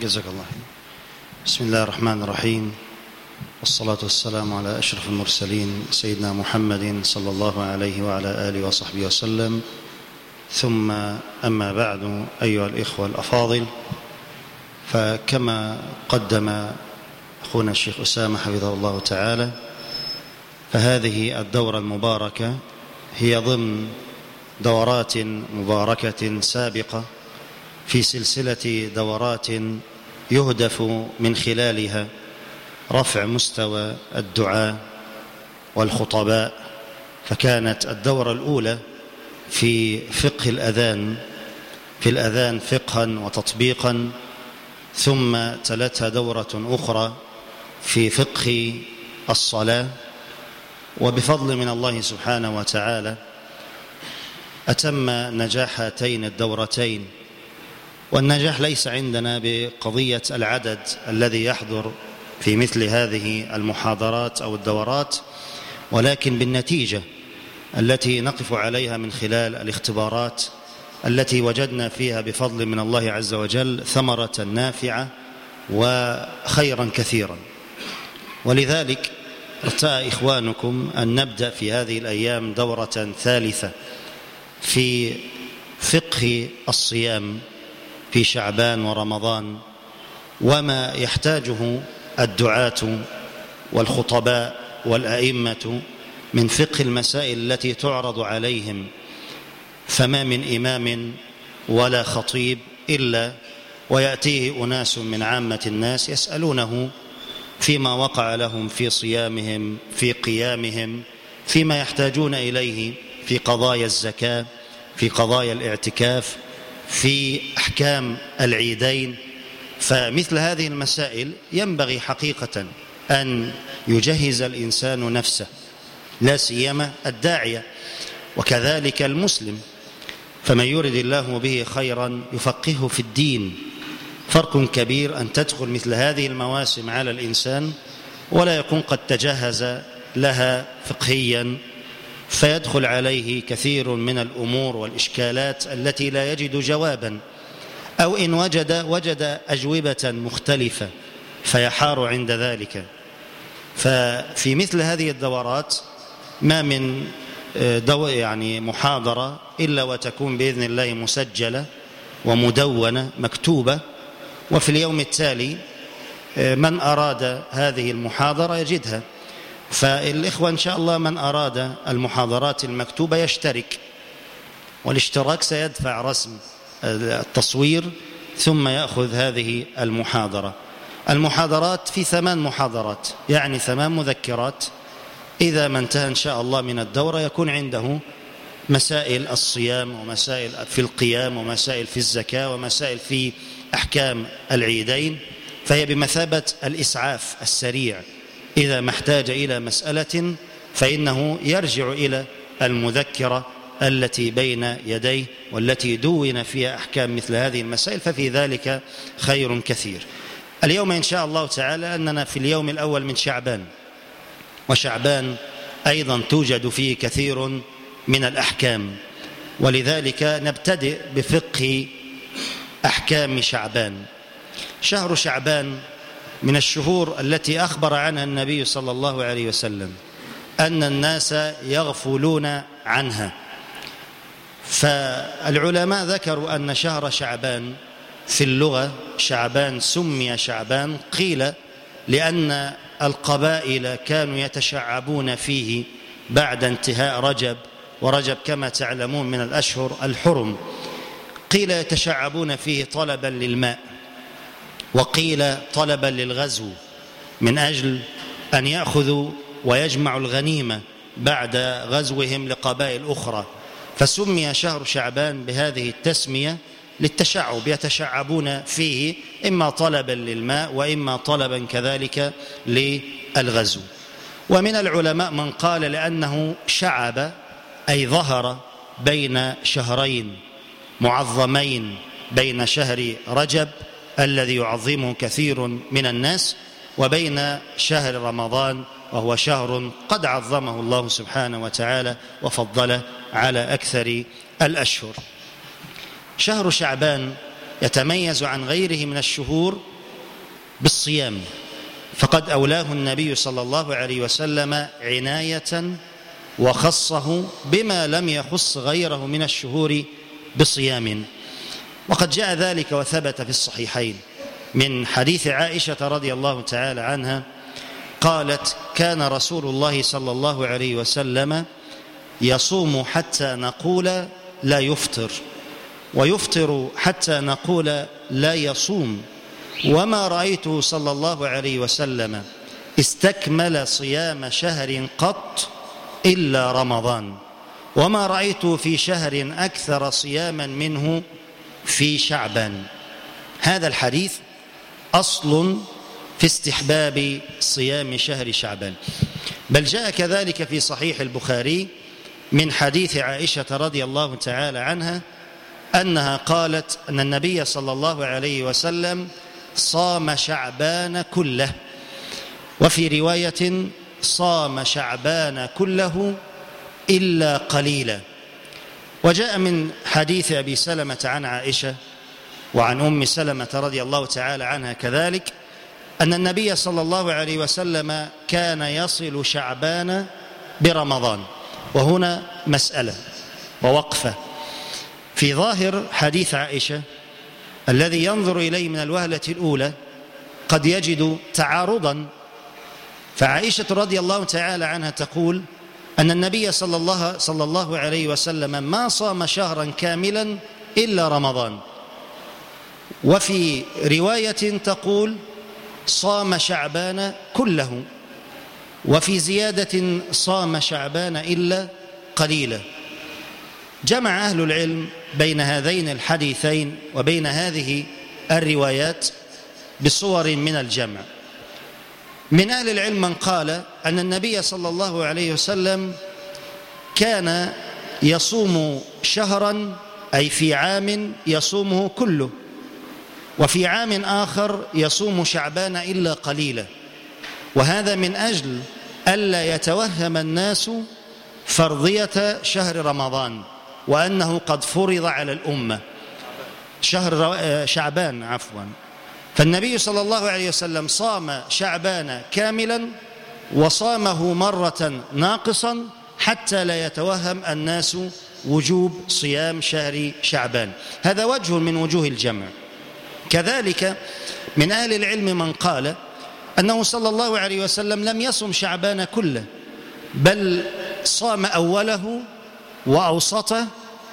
جزاك الله بسم الله الرحمن الرحيم. والصلاة والسلام على أشرف المرسلين سيدنا محمد صلى الله عليه وعلى آله وصحبه وسلم. ثم أما بعد أيها الإخوة الأفاضل فكما قدم أخونا الشيخ أسامة حفظه الله تعالى فهذه الدورة المباركة هي ضمن دورات مباركة سابقة في سلسلة دورات يهدف من خلالها رفع مستوى الدعاء والخطباء فكانت الدورة الأولى في فقه الأذان في الأذان فقها وتطبيقا ثم تلتها دورة أخرى في فقه الصلاة. وبفضل من الله سبحانه وتعالى أتم نجاح هاتين الدورتين والنجاح ليس عندنا بقضية العدد الذي يحضر في مثل هذه المحاضرات أو الدورات ولكن بالنتيجة التي نقف عليها من خلال الاختبارات التي وجدنا فيها بفضل من الله عز وجل ثمرة نافعة وخيرا كثيرا. ولذلك ارتأى إخوانكم أن نبدأ في هذه الأيام دورة ثالثة في فقه الصيام في شعبان ورمضان وما يحتاجه الدعاة والخطباء والأئمة من فقه المسائل التي تعرض عليهم. فما من إمام ولا خطيب إلا ويأتيه أناس من عامة الناس يسألونه فيما وقع لهم في صيامهم في قيامهم فيما يحتاجون إليه في قضايا الزكاة في قضايا الاعتكاف في أحكام العيدين فمثل هذه المسائل ينبغي حقيقة أن يجهز الإنسان نفسه لا سيما الداعية. وكذلك المسلم فمن يرد الله به خيرا يفقهه في الدين. فرق كبير أن تدخل مثل هذه المواسم على الإنسان ولا يكون قد تجهز لها فقهيا. فيدخل عليه كثير من الأمور والإشكالات التي لا يجد جوابا أو إن وجد وجد أجوبة مختلفة فيحار عند ذلك. ففي مثل هذه الدورات ما من دو يعني محاضرة إلا وتكون بإذن الله مسجلة ومدونة مكتوبة. وفي اليوم التالي من أراد هذه المحاضرة يجدها. فالإخوة إن شاء الله من أراد المحاضرات المكتوبة يشترك والاشتراك سيدفع رسم التصوير ثم يأخذ هذه المحاضرة. المحاضرات في ثمان محاضرات يعني ثمان مذكرات. إذا ما انتهى إن شاء الله من الدورة يكون عنده مسائل الصيام ومسائل في القيام ومسائل في الزكاة ومسائل في أحكام العيدين فهي بمثابة الإسعاف السريع. إذا ما احتاج إلى مسألة فإنه يرجع إلى المذكرة التي بين يديه والتي دون فيها أحكام مثل هذه المسائل ففي ذلك خير كثير. اليوم إن شاء الله تعالى أننا في اليوم الأول من شعبان وشعبان أيضا توجد فيه كثير من الأحكام ولذلك نبتدئ بفقه أحكام شعبان. شهر شعبان من الشهور التي أخبر عنها النبي صلى الله عليه وسلم أن الناس يغفلون عنها. فالعلماء ذكروا أن شهر شعبان في اللغة شعبان سمي شعبان قيل لأن القبائل كانوا يتشعبون فيه بعد انتهاء رجب ورجب كما تعلمون من الأشهر الحرم. قيل يتشعبون فيه طلبا للماء. وقيل طلبا للغزو من أجل أن يأخذوا ويجمعوا الغنيمة بعد غزوهم لقبائل أخرى. فسمي شهر شعبان بهذه التسمية للتشعب يتشعبون فيه إما طلبا للماء وإما طلبا كذلك للغزو. ومن العلماء من قال لأنه شعب أي ظهر بين شهرين معظمين بين شهر رجب الذي يعظمه كثير من الناس وبين شهر رمضان وهو شهر قد عظمه الله سبحانه وتعالى وفضله على أكثر الأشهر. شهر شعبان يتميز عن غيره من الشهور بالصيام فقد أولاه النبي صلى الله عليه وسلم عناية وخصه بما لم يخص غيره من الشهور بصيام. وقد جاء ذلك وثبت في الصحيحين. من حديث عائشة رضي الله تعالى عنها قالت كان رسول الله صلى الله عليه وسلم يصوم حتى نقول لا يفطر ويفطر حتى نقول لا يصوم. وما رأيته صلى الله عليه وسلم استكمل صيام شهر قط إلا رمضان. وما رأيته في شهر أكثر صياما منه في شعبان. هذا الحديث أصل في استحباب صيام شهر شعبان. بل جاء كذلك في صحيح البخاري من حديث عائشة رضي الله تعالى عنها أنها قالت أن النبي صلى الله عليه وسلم صام شعبان كله. وفي رواية صام شعبان كله إلا قليلا. وجاء من حديث أبي سلمة عن عائشة وعن أم سلمة رضي الله تعالى عنها كذلك أن النبي صلى الله عليه وسلم كان يصل شعبان برمضان وهنا مسألة ووقفة. في ظاهر حديث عائشة الذي ينظر إليه من الوهلة الأولى قد يجد تعارضا. فعائشة رضي الله تعالى عنها تقول أن النبي صلى الله, صلى الله عليه وسلم ما صام شهرا كاملا إلا رمضان. وفي رواية تقول صام شعبان كله وفي زيادة صام شعبان إلا قليلا. جمع أهل العلم بين هذين الحديثين وبين هذه الروايات بصور من الجمع. من أهل العلم من قال أن النبي صلى الله عليه وسلم كان يصوم شهرا أي في عام يصومه كله وفي عام آخر يصوم شعبان إلا قليلا. وهذا من أجل ألا يتوهم الناس فرضية شهر رمضان وأنه قد فرض على الأمة. شهر شعبان عفوا. فالنبي صلى الله عليه وسلم صام شعبان كاملا وصامه مرة ناقصا حتى لا يتوهم الناس وجوب صيام شهر شعبان. هذا وجه من وجوه الجمع. كذلك من أهل العلم من قال أنه صلى الله عليه وسلم لم يصم شعبان كله بل صام أوله وأوسطه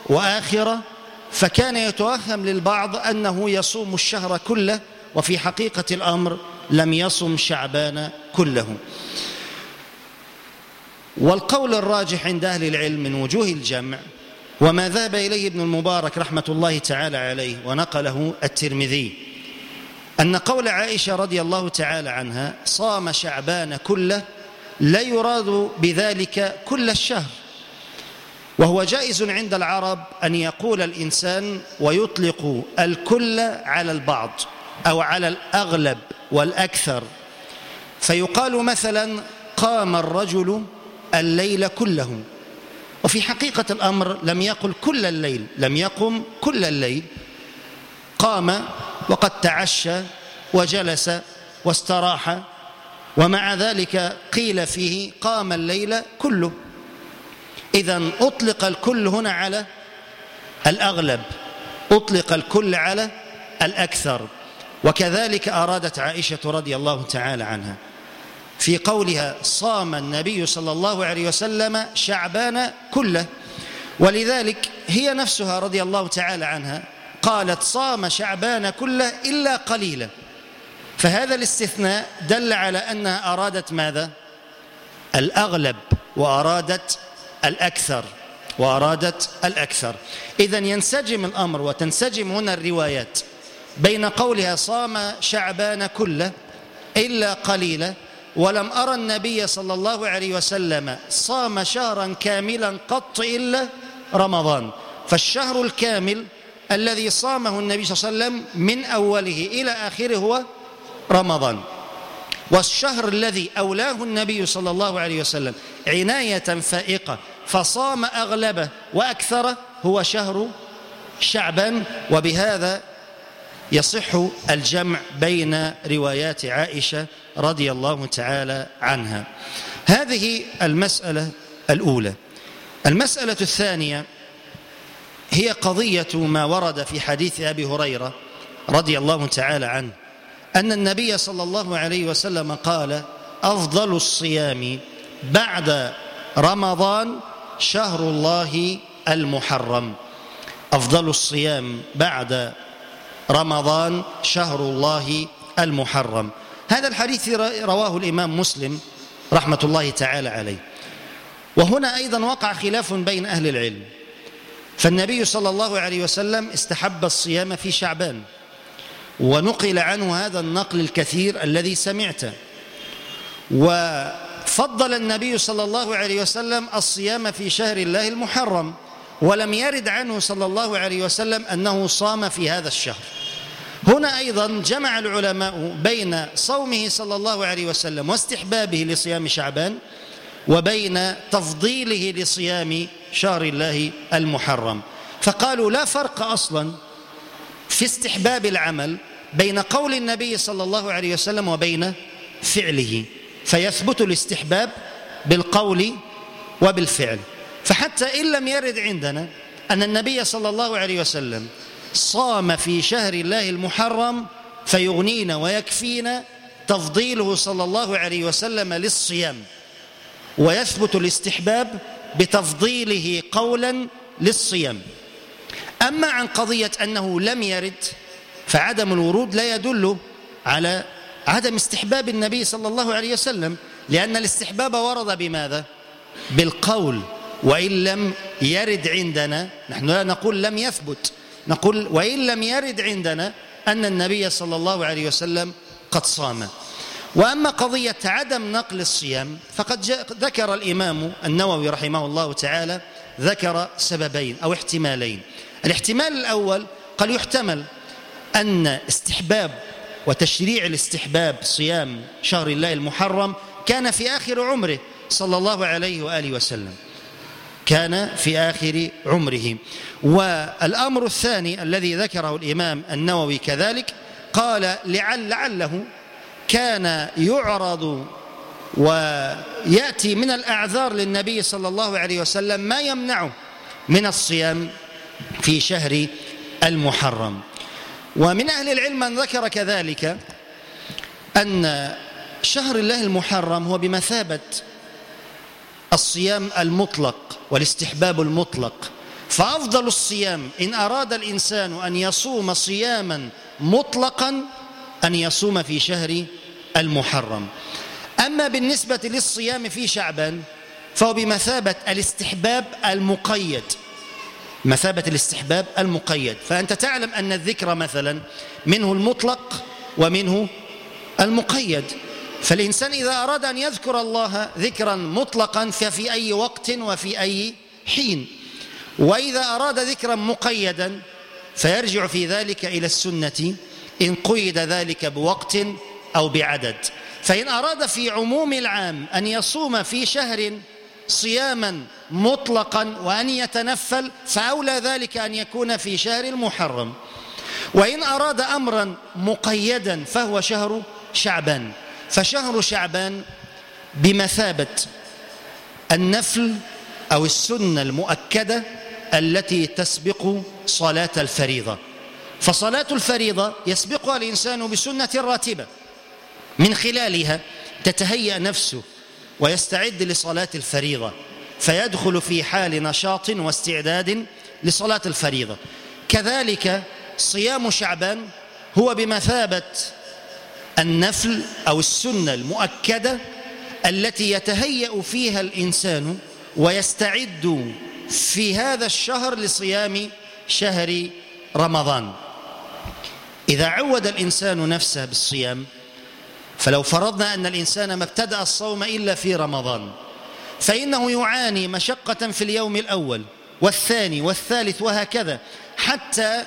وآخره. فكان يتوهم للبعض أنه يصوم الشهر كله وفي حقيقة الأمر لم يصم شعبان كله. والقول الراجح عند أهل العلم من وجوه الجمع وما ذهب إليه ابن المبارك رحمة الله تعالى عليه ونقله الترمذي أن قول عائشة رضي الله تعالى عنها صام شعبان كله لا يراد بذلك كل الشهر. وهو جائز عند العرب أن يقول الإنسان ويطلق الكل على البعض أو على الأغلب. والأكثر. فيقال مثلا قام الرجل الليل كله. وفي حقيقة الأمر لم يقل كل الليل لم يقم كل الليل. قام وقد تعشى وجلس واستراح. ومع ذلك قيل فيه قام الليل كله. إذا أطلق الكل هنا على الأغلب. أطلق الكل على الأكثر. وكذلك أرادت عائشة رضي الله تعالى عنها في قولها صام النبي صلى الله عليه وسلم شعبان كله. ولذلك هي نفسها رضي الله تعالى عنها قالت صام شعبان كله إلا قليلا. فهذا الاستثناء دل على أنها أرادت ماذا؟ الأغلب وأرادت الأكثر وأرادت الأكثر. إذا ينسجم الأمر وتنسجم هنا الروايات. بين قولها صام شعبان كله إلا قليلا ولم أرى النبي صلى الله عليه وسلم صام شهرا كاملا قط إلا رمضان. فالشهر الكامل الذي صامه النبي صلى الله عليه وسلم من أوله إلى آخره هو رمضان. والشهر الذي أولاه النبي صلى الله عليه وسلم عناية فائقة فصام أغلبه وأكثره هو شهر شعبان. وبهذا يصح الجمع بين روايات عائشة رضي الله تعالى عنها. هذه المسألة الأولى. المسألة الثانية هي قضية ما ورد في حديث أبي هريرة رضي الله تعالى عنه أن النبي صلى الله عليه وسلم قال أفضل الصيام بعد رمضان شهر الله المحرم. أفضل الصيام بعد رمضان شهر الله المحرم. هذا الحديث رواه الإمام مسلم رحمة الله تعالى عليه. وهنا أيضا وقع خلاف بين أهل العلم. فالنبي صلى الله عليه وسلم استحب الصيام في شعبان ونقل عنه هذا النقل الكثير الذي سمعته. وفضل النبي صلى الله عليه وسلم الصيام في شهر الله المحرم ولم يرد عنه صلى الله عليه وسلم أنه صام في هذا الشهر. هنا أيضا جمع العلماء بين صومه صلى الله عليه وسلم واستحبابه لصيام شعبان وبين تفضيله لصيام شهر الله المحرم. فقالوا لا فرق أصلا في استحباب العمل بين قول النبي صلى الله عليه وسلم وبين فعله. فيثبت الاستحباب بالقول وبالفعل. فحتى إن لم يرد عندنا أن النبي صلى الله عليه وسلم صام في شهر الله المحرم فيغنينا ويكفينا تفضيله صلى الله عليه وسلم للصيام ويثبت الاستحباب بتفضيله قولا للصيام أما عن قضية أنه لم يرد فعدم الورود لا يدل على عدم استحباب النبي صلى الله عليه وسلم لأن الاستحباب ورد بماذا؟ بالقول وإن لم يرد عندنا نحن لا نقول لم يثبت نقول وإن لم يرد عندنا أن النبي صلى الله عليه وسلم قد صام. وأما قضية عدم نقل الصيام فقد ذكر الإمام النووي رحمه الله تعالى ذكر سببين أو احتمالين. الاحتمال الأول قال يحتمل أن استحباب وتشريع الاستحباب صيام شهر الله المحرم كان في آخر عمره صلى الله عليه وآله وسلم. كان في آخر عمره. والأمر الثاني الذي ذكره الإمام النووي كذلك قال لعل لعله كان يعرض ويأتي من الأعذار للنبي صلى الله عليه وسلم ما يمنعه من الصيام في شهر المحرم. ومن أهل العلم من ذكر كذلك أن شهر الله المحرم هو بمثابة الصيام المطلق والاستحباب المطلق. فأفضل الصيام إن أراد الإنسان أن يصوم صياما مطلقا أن يصوم في شهر المحرم. أما بالنسبة للصيام في شعبان فهو بمثابة الاستحباب المقيد. مثابة الاستحباب المقيد. فأنت تعلم أن الذكر مثلا منه المطلق ومنه المقيد. فالإنسان إذا أراد أن يذكر الله ذكرا مطلقا ففي أي وقت وفي أي حين. وإذا أراد ذكرا مقيدا فيرجع في ذلك إلى السنة إن قيد ذلك بوقت أو بعدد. فإن أراد في عموم العام أن يصوم في شهر صياما مطلقا وأن يتنفل فأولى ذلك أن يكون في شهر المحرم. وإن أراد أمرا مقيدا فهو شهر شعبان. فشهر شعبان بمثابة النفل أو السنة المؤكدة التي تسبق صلاة الفريضة. فصلاة الفريضة يسبقها الإنسان بسنة راتبة. من خلالها تتهيأ نفسه ويستعد لصلاة الفريضة فيدخل في حال نشاط واستعداد لصلاة الفريضة. كذلك صيام شعبان هو بمثابة النفل أو السنة المؤكدة التي يتهيأ فيها الإنسان ويستعد في هذا الشهر لصيام شهر رمضان. إذا عود الإنسان نفسه بالصيام فلو فرضنا أن الإنسان ما ابتدأ الصوم إلا في رمضان فإنه يعاني مشقة في اليوم الأول والثاني والثالث وهكذا حتى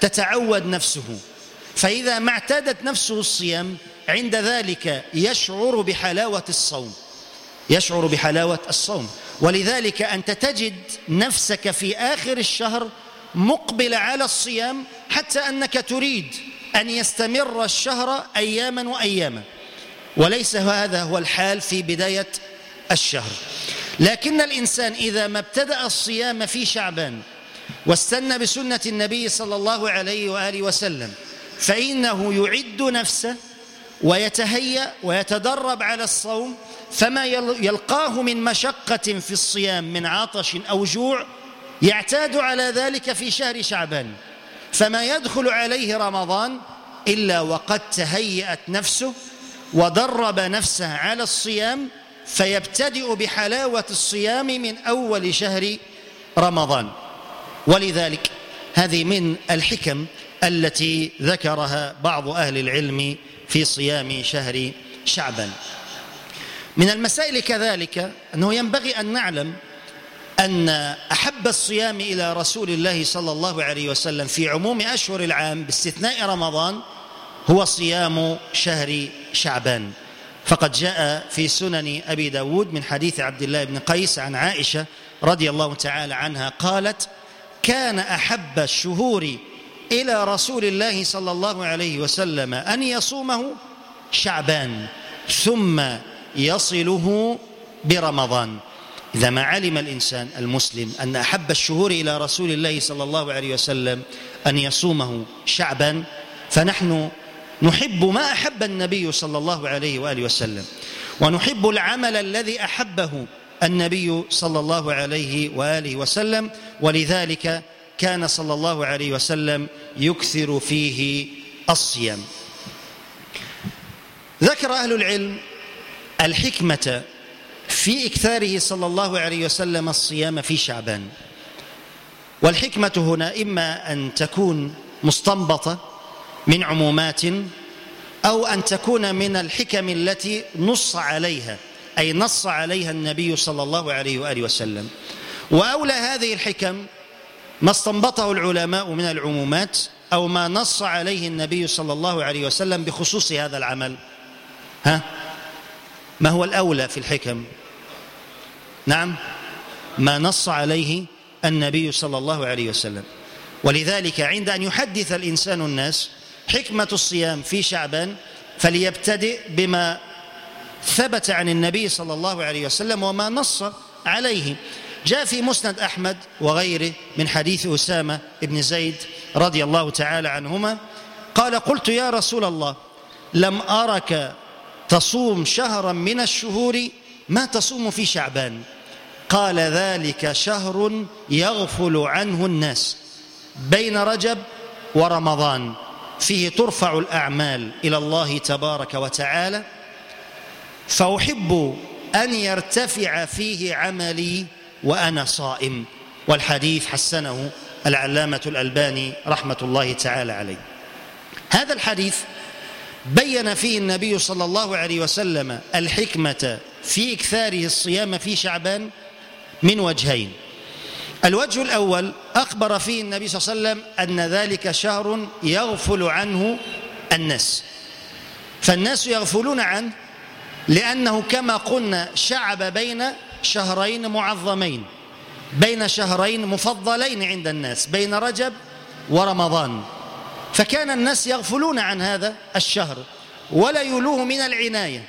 تتعود نفسه. فإذا ما اعتادت نفسه الصيام عند ذلك يشعر بحلاوة الصوم. يشعر بحلاوة الصوم. ولذلك أنت تجد نفسك في آخر الشهر مقبل على الصيام حتى أنك تريد أن يستمر الشهر أياما وأياما. وليس هذا هو الحال في بداية الشهر. لكن الإنسان إذا ما ابتدأ الصيام في شعبان واستنى بسنة النبي صلى الله عليه وآله وسلم فإنه يعد نفسه ويتهيأ ويتدرب على الصوم فما يلقاه من مشقة في الصيام من عطش أو جوع يعتاد على ذلك في شهر شعبان. فما يدخل عليه رمضان إلا وقد تهيأت نفسه ودرب نفسه على الصيام فيبتدئ بحلاوة الصيام من أول شهر رمضان. ولذلك هذه من الحكم التي ذكرها بعض أهل العلم في صيام شهر شعبان. من المسائل كذلك أنه ينبغي أن نعلم أن أحب الصيام إلى رسول الله صلى الله عليه وسلم في عموم أشهر العام باستثناء رمضان هو صيام شهر شعبان. فقد جاء في سنن أبي داود من حديث عبد الله بن قيس عن عائشة رضي الله تعالى عنها قالت كان أحب الشهور إلى رسول الله صلى الله عليه وسلم أن يصومه شعبان ثم يصله برمضان. إذا ما علم الإنسان المسلم أن أحب الشهور إلى رسول الله صلى الله عليه وسلم أن يصومه شعبا فنحن نحب ما أحب النبي صلى الله عليه وآله وسلم ونحب العمل الذي أحبه النبي صلى الله عليه وآله وسلم ولذلك كان صلى الله عليه وسلم يكثر فيه الصيام. ذكر أهل العلم الحكمة في إكثاره صلى الله عليه وسلم الصيام في شعبان. والحكمة هنا إما أن تكون مستنبطة من عمومات أو أن تكون من الحكم التي نص عليها أي نص عليها النبي صلى الله عليه وآله وسلم. وأولى هذه الحكم ما استنبطه العلماء من العمومات أو ما نص عليه النبي صلى الله عليه وسلم بخصوص هذا العمل. ها؟ ما هو الأولى في الحكم؟ نعم ما نص عليه النبي صلى الله عليه وسلم. ولذلك عند أن يحدث الإنسان الناس حكمة الصيام في شعبان فليبتدئ بما ثبت عن النبي صلى الله عليه وسلم وما نص عليه. جاء في مسند أحمد وغيره من حديث أسامة بن زيد رضي الله تعالى عنهما قال قلت يا رسول الله لم أرك تصوم شهرا من الشهور ما تصوم في شعبان قال ذلك شهر يغفل عنه الناس بين رجب ورمضان فيه ترفع الأعمال إلى الله تبارك وتعالى فأحب أن يرتفع فيه عملي وأنا صائم والحديث حسنه العلامة الألباني رحمة الله تعالى عليه. هذا الحديث بين فيه النبي صلى الله عليه وسلم الحكمة في إكثاره الصيام في شعبان من وجهين. الوجه الأول أخبر فيه النبي صلى الله عليه وسلم أن ذلك شهر يغفل عنه الناس. فالناس يغفلون عنه لأنه كما قلنا شعب بين شهرين معظمين بين شهرين مفضلين عند الناس بين رجب ورمضان. فكان الناس يغفلون عن هذا الشهر ولا يولوه من العناية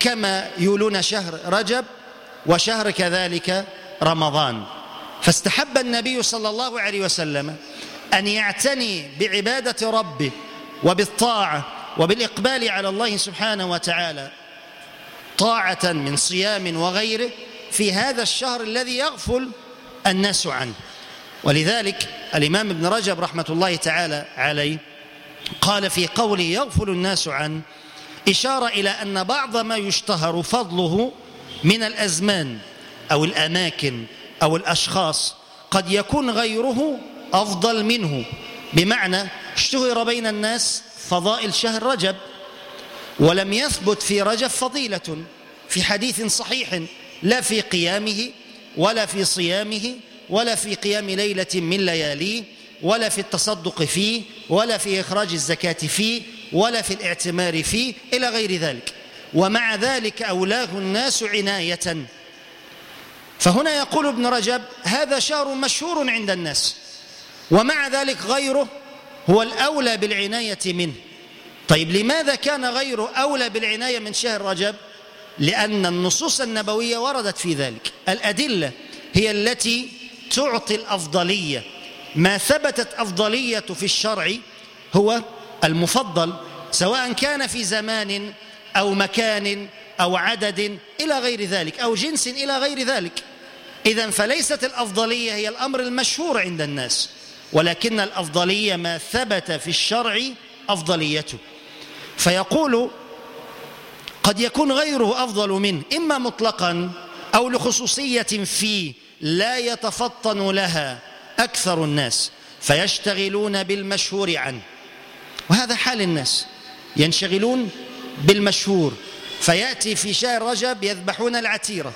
كما يولون شهر رجب وشهر كذلك رمضان. فاستحب النبي صلى الله عليه وسلم أن يعتني بعبادة ربه وبالطاعة وبالإقبال على الله سبحانه وتعالى طاعة من صيام وغيره في هذا الشهر الذي يغفل الناس عنه. ولذلك الإمام ابن رجب رحمة الله تعالى عليه قال في قوله يغفل الناس عنه إشارة إلى أن بعض ما يشتهر فضله من الأزمان أو الأماكن أو الأشخاص قد يكون غيره أفضل منه. بمعنى اشتهر بين الناس فضائل شهر رجب ولم يثبت في رجب فضيلة في حديث صحيح لا في قيامه ولا في صيامه ولا في قيام ليلة من لياليه ولا في التصدق فيه ولا في إخراج الزكاة فيه ولا في الاعتمار فيه إلى غير ذلك. ومع ذلك أولاه الناس عناية. فهنا يقول ابن رجب هذا شهر مشهور عند الناس ومع ذلك غيره هو الأولى بالعناية منه. طيب لماذا كان غيره أولى بالعناية من شهر رجب؟ لأن النصوص النبوية وردت في ذلك. الأدلة هي التي تعطي الأفضلية. ما ثبتت أفضلية في الشرع هو المفضل سواء كان في زمان أو مكان أو عدد إلى غير ذلك أو جنس إلى غير ذلك. إذا فليست الأفضلية هي الأمر المشهور عند الناس ولكن الأفضلية ما ثبت في الشرع أفضليته. فيقول قد يكون غيره أفضل منه إما مطلقا أو لخصوصية فيه لا يتفطن لها أكثر الناس فيشتغلون بالمشهور عنه. وهذا حال الناس ينشغلون بالمشهور. فيأتي في شهر رجب يذبحون العتيرة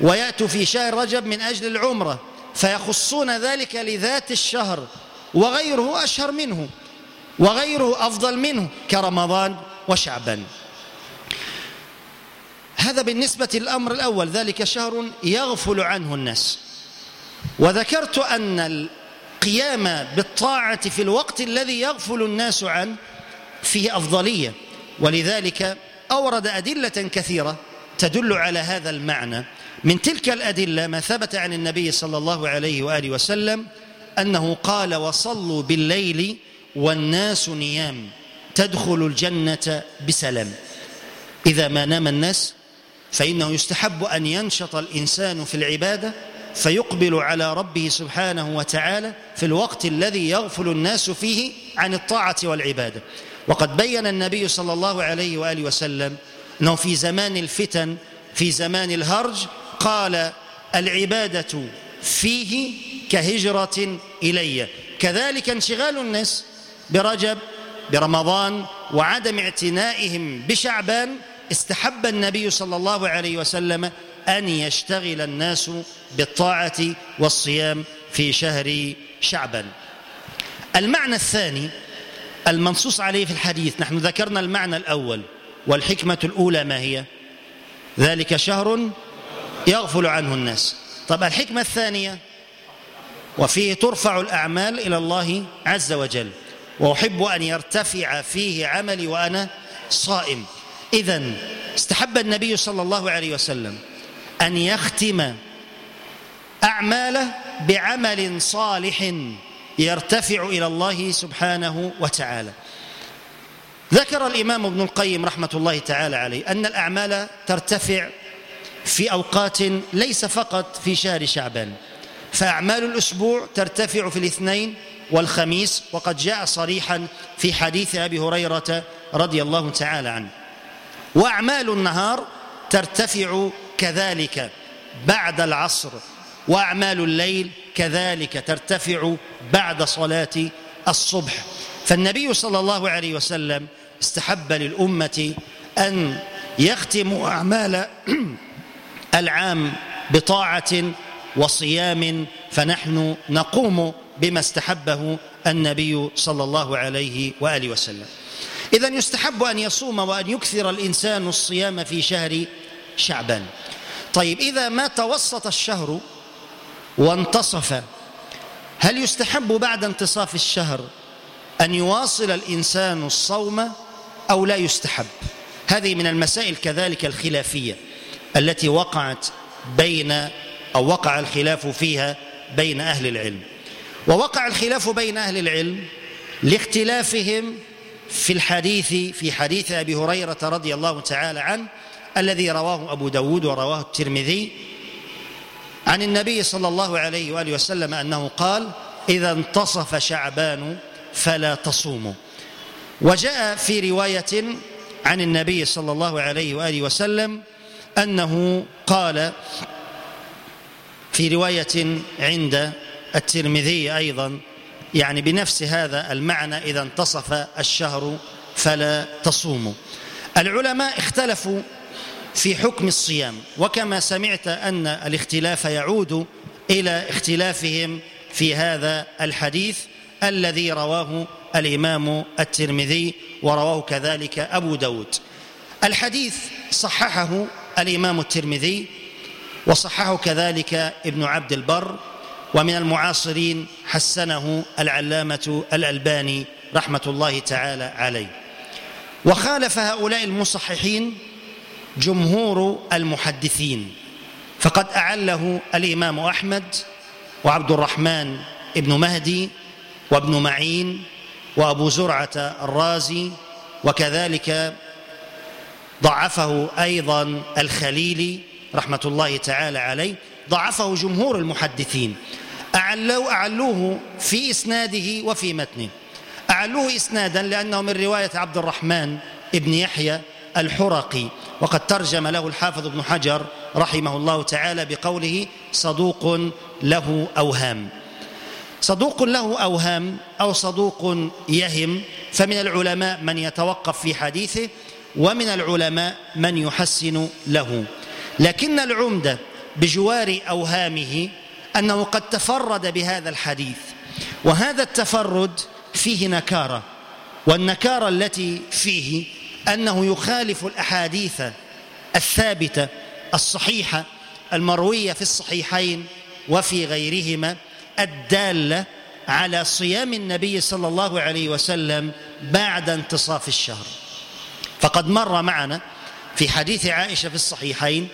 ويأتوا في شهر رجب من أجل العمرة فيخصون ذلك لذات الشهر وغيره أشهر منه وغيره أفضل منه كرمضان وشعبان. هذا بالنسبة للأمر الأول ذلك شهر يغفل عنه الناس. وذكرت أن القيام بالطاعة في الوقت الذي يغفل الناس عنه فيه أفضلية. ولذلك أورد أدلة كثيرة تدل على هذا المعنى. من تلك الأدلة ما ثبت عن النبي صلى الله عليه وآله وسلم أنه قال وصلوا بالليل والناس نيام تدخل الجنة بسلام. إذا ما نام الناس فإنه يستحب أن ينشط الإنسان في العبادة فيقبل على ربه سبحانه وتعالى في الوقت الذي يغفل الناس فيه عن الطاعة والعبادة. وقد بين النبي صلى الله عليه وآله وسلم أنه في زمان الفتن في زمان الهرج قال العبادة فيه كهجرة إلي. كذلك انشغال الناس برجب برمضان وعدم اعتنائهم بشعبان استحب النبي صلى الله عليه وسلم أن يشتغل الناس بالطاعة والصيام في شهر شعبان. المعنى الثاني المنصوص عليه في الحديث نحن ذكرنا المعنى الأول والحكمة الأولى ما هي؟ ذلك شهر يغفل عنه الناس. طب الحكمة الثانية؟ وفيه ترفع الأعمال إلى الله عز وجل وأحب أن يرتفع فيه عملي وأنا صائم. إذا استحب النبي صلى الله عليه وسلم أن يختم أعماله بعمل صالح يرتفع إلى الله سبحانه وتعالى. ذكر الإمام ابن القيم رحمة الله تعالى عليه أن الأعمال ترتفع في أوقات ليس فقط في شهر شعبان فأعمال الأسبوع ترتفع في الاثنين والخميس وقد جاء صريحا في حديث أبي هريرة رضي الله تعالى عنه. وأعمال النهار ترتفع كذلك بعد العصر وأعمال الليل كذلك ترتفع بعد صلاة الصبح. فالنبي صلى الله عليه وسلم استحب للأمة أن يختموا أعمال العام بطاعة وصيام فنحن نقوم بما استحبه النبي صلى الله عليه وآله وسلم. إذا يستحب أن يصوم وأن يكثر الإنسان الصيام في شهر شعبان. طيب إذا ما توسط الشهر وانتصف هل يستحب بعد انتصاف الشهر أن يواصل الإنسان الصوم أو لا يستحب؟ هذه من المسائل كذلك الخلافية التي وقعت بين أو وقع الخلاف فيها بين أهل العلم. ووقع الخلاف بين أهل العلم لاختلافهم في الحديث في حديث أبي هريرة رضي الله تعالى عنه الذي رواه أبو داود ورواه الترمذي عن النبي صلى الله عليه وآله وسلم أنه قال إذا انتصف شعبان فلا تصوموا وجاء في رواية عن النبي صلى الله عليه وآله وسلم أنه قال في رواية عند الترمذي أيضا يعني بنفس هذا المعنى إذا انتصف الشهر فلا تصوموا العلماء اختلفوا في حكم الصيام وكما سمعت أن الاختلاف يعود إلى اختلافهم في هذا الحديث الذي رواه الإمام الترمذي ورواه كذلك أبو داود. الحديث صححه الإمام الترمذي وصححه كذلك ابن عبد البر ومن المعاصرين حسنه العلامة الألباني رحمة الله تعالى عليه. وخالف هؤلاء المصححين جمهور المحدثين فقد أعله الإمام أحمد وعبد الرحمن ابن مهدي وابن معين وأبو زرعة الرازي وكذلك ضعفه أيضا الخليلي رحمة الله تعالى عليه. ضعفه جمهور المحدثين. أعلوه, أعلوه في إسناده وفي متنه. أعلوه إسنادا لأنه من رواية عبد الرحمن ابن يحيى الحرقي وقد ترجم له الحافظ ابن حجر رحمه الله تعالى بقوله صدوق له أوهام صدوق له أوهام أو صدوق يهم فمن العلماء من يتوقف في حديثه ومن العلماء من يحسن له. لكن العمدة بجوار أوهامه أنه قد تفرد بهذا الحديث. وهذا التفرد فيه نكارة والنكارة التي فيه أنه يخالف الأحاديث الثابتة الصحيحة المروية في الصحيحين وفي غيرهما الدالة على صيام النبي صلى الله عليه وسلم بعد انتصاف الشهر. فقد مر معنا في حديث عائشة في الصحيحين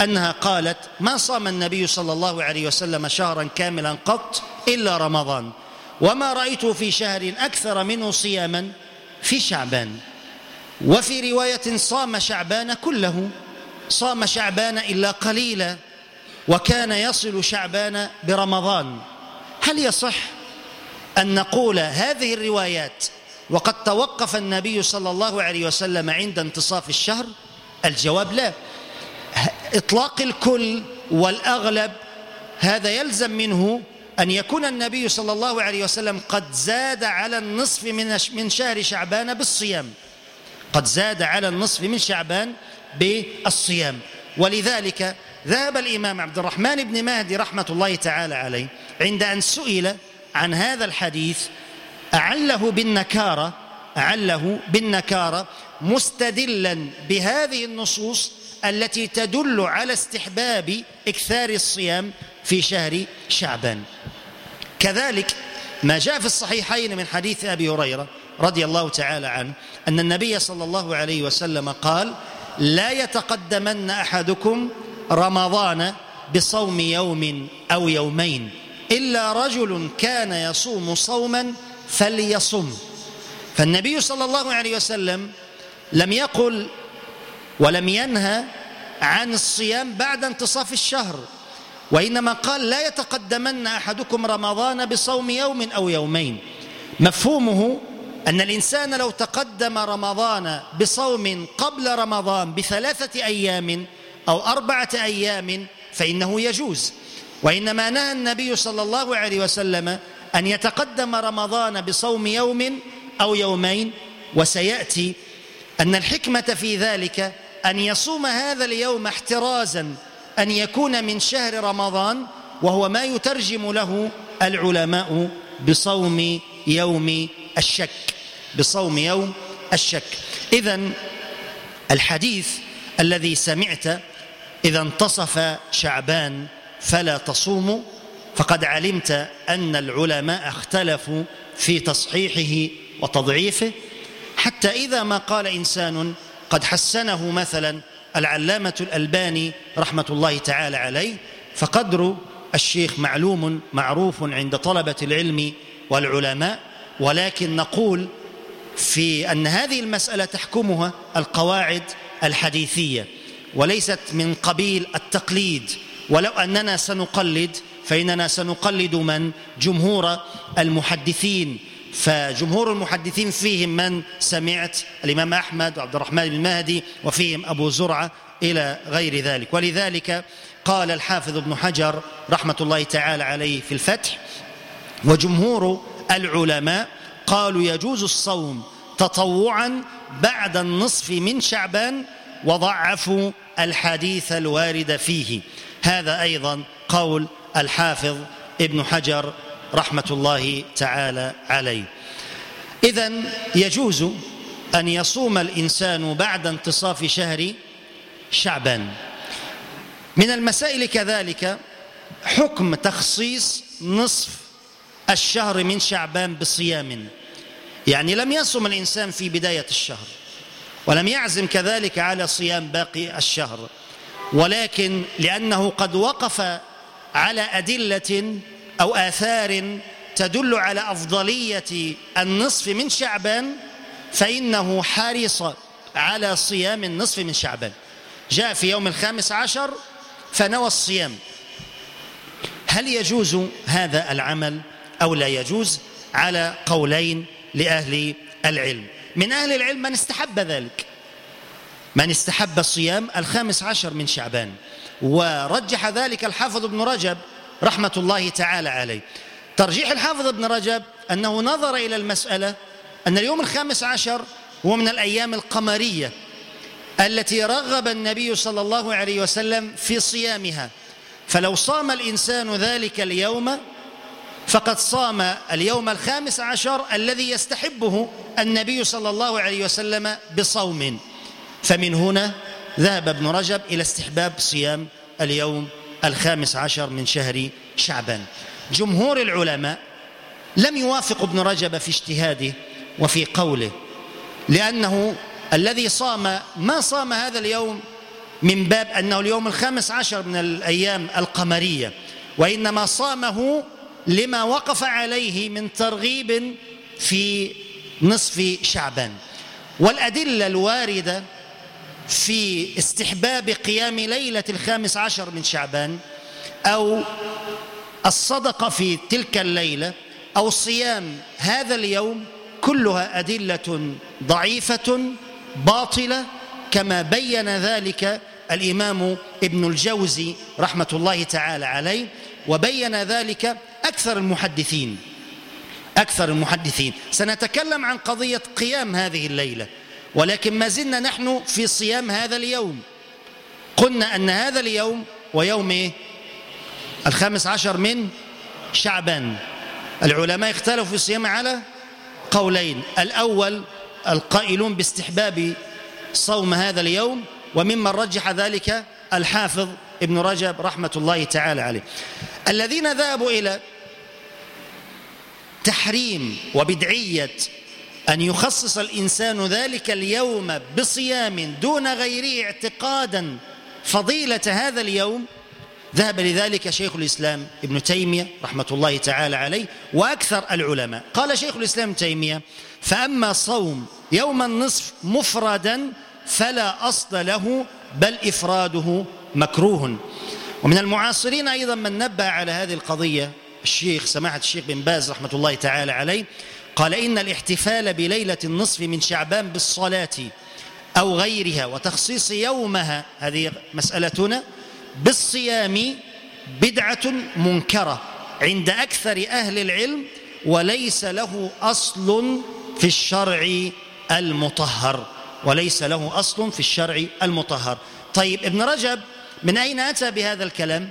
أنها قالت ما صام النبي صلى الله عليه وسلم شهرا كاملا قط إلا رمضان وما رأيته في شهر أكثر منه صياما في شعبان وفي رواية صام شعبان كله صام شعبان إلا قليلا وكان يصل شعبان برمضان. هل يصح أن نقول هذه الروايات وقد توقف النبي صلى الله عليه وسلم عند انتصاف الشهر؟ الجواب لا. إطلاق الكل والأغلب هذا يلزم منه أن يكون النبي صلى الله عليه وسلم قد زاد على النصف من من شهر شعبان بالصيام. قد زاد على النصف من شعبان بالصيام. ولذلك ذهب الإمام عبد الرحمن بن مهدي رحمة الله تعالى عليه عند أن سئل عن هذا الحديث أعله بالنكارة أعله بالنكارة مستدلا بهذه النصوص التي تدل على استحباب إكثار الصيام في شهر شعبان. كذلك ما جاء في الصحيحين من حديث أبي هريرة رضي الله تعالى عنه أن النبي صلى الله عليه وسلم قال لا يتقدمن أحدكم رمضان بصوم يوم أو يومين إلا رجل كان يصوم صوما فليصم فالنبي صلى الله عليه وسلم لم يقل ولم ينهى عن الصيام بعد انتصاف الشهر وإنما قال لا يتقدمن أحدكم رمضان بصوم يوم أو يومين. مفهومه أن الإنسان لو تقدم رمضان بصوم قبل رمضان بثلاثة أيام أو أربعة أيام فإنه يجوز. وإنما نهى النبي صلى الله عليه وسلم أن يتقدم رمضان بصوم يوم أو يومين وسيأتي أن الحكمة في ذلك أن يصوم هذا اليوم احترازا أن يكون من شهر رمضان وهو ما يترجم له العلماء بصوم يوم الشك. بصوم يوم الشك. إذا الحديث الذي سمعت إذا انتصف شعبان فلا تصوموا فقد علمت أن العلماء اختلفوا في تصحيحه وتضعيفه. حتى إذا ما قال إنسان قد حسنه مثلا العلامة الألباني رحمة الله تعالى عليه فقدر الشيخ معلوم معروف عند طلبة العلم والعلماء ولكن نقول في أن هذه المسألة تحكمها القواعد الحديثية وليست من قبيل التقليد. ولو أننا سنقلد فإننا سنقلد من؟ جمهور المحدثين. فجمهور المحدثين فيهم من سمعت الإمام أحمد وعبد الرحمن بن المهدي وفيهم أبو زرعة إلى غير ذلك. ولذلك قال الحافظ ابن حجر رحمة الله تعالى عليه في الفتح وجمهور العلماء قالوا يجوز الصوم تطوعا بعد النصف من شعبان وضعفوا الحديث الوارد فيه. هذا أيضا قول الحافظ ابن حجر رحمة الله تعالى عليه. إذا يجوز أن يصوم الإنسان بعد انتصاف شهر شعبان. من المسائل كذلك حكم تخصيص نصف الشهر من شعبان بصيام. يعني لم يصم الإنسان في بداية الشهر ولم يعزم كذلك على صيام باقي الشهر. ولكن لأنه قد وقف على أدلة أو آثار تدل على أفضلية النصف من شعبان فإنه حرص على صيام النصف من شعبان. جاء في يوم الخامس عشر فنوى الصيام. هل يجوز هذا العمل أو لا يجوز؟ على قولين لأهل العلم. من أهل العلم من استحب ذلك. من استحب الصيام الخامس عشر من شعبان. ورجح ذلك الحافظ ابن رجب رحمة الله تعالى عليه. ترجيح الحافظ ابن رجب أنه نظر إلى المسألة أن اليوم الخامس عشر هو من الأيام القمرية التي رغب النبي صلى الله عليه وسلم في صيامها. فلو صام الإنسان ذلك اليوم فقد صام اليوم الخامس عشر الذي يستحبه النبي صلى الله عليه وسلم بصوم. فمن هنا ذهب ابن رجب إلى استحباب صيام اليوم الخامس عشر من شهر شعبان. جمهور العلماء لم يوافق ابن رجب في اجتهاده وفي قوله لأنه الذي صام ما صام هذا اليوم من باب أنه اليوم الخامس عشر من الأيام القمرية وإنما صامه لما وقف عليه من ترغيب في نصف شعبان. والأدلة الواردة في استحباب قيام ليلة الخامس عشر من شعبان أو الصدقة في تلك الليلة أو صيام هذا اليوم كلها أدلة ضعيفة باطلة كما بين ذلك الإمام ابن الجوزي رحمة الله تعالى عليه وبين ذلك أكثر المحدثين. أكثر المحدثين. سنتكلم عن قضية قيام هذه الليلة. ولكن ما زلنا نحن في صيام هذا اليوم. قلنا أن هذا اليوم ويوم إيه؟ الخامس عشر من شعبان. العلماء اختلفوا في الصيام على قولين. الأول القائلون باستحباب صوم هذا اليوم وممن رجح ذلك الحافظ ابن رجب رحمة الله تعالى عليه. الذين ذهبوا إلى تحريم وبدعية أن يخصص الإنسان ذلك اليوم بصيام دون غيره اعتقادا فضيلة هذا اليوم ذهب لذلك شيخ الإسلام ابن تيمية رحمة الله تعالى عليه وأكثر العلماء. قال شيخ الإسلام تيمية فأما صوم يوم النصف مفردا فلا أصل له بل إفراده مكروه. ومن المعاصرين أيضا من نبه على هذه القضية الشيخ سماحة الشيخ بن باز رحمة الله تعالى عليه قال إن الاحتفال بليلة النصف من شعبان بالصلاة أو غيرها وتخصيص يومها هذه مسألتنا بالصيام بدعة منكرة عند أكثر أهل العلم وليس له أصل في الشرع المطهر وليس له أصل في الشرع المطهر. طيب ابن رجب من أين أتى بهذا الكلام؟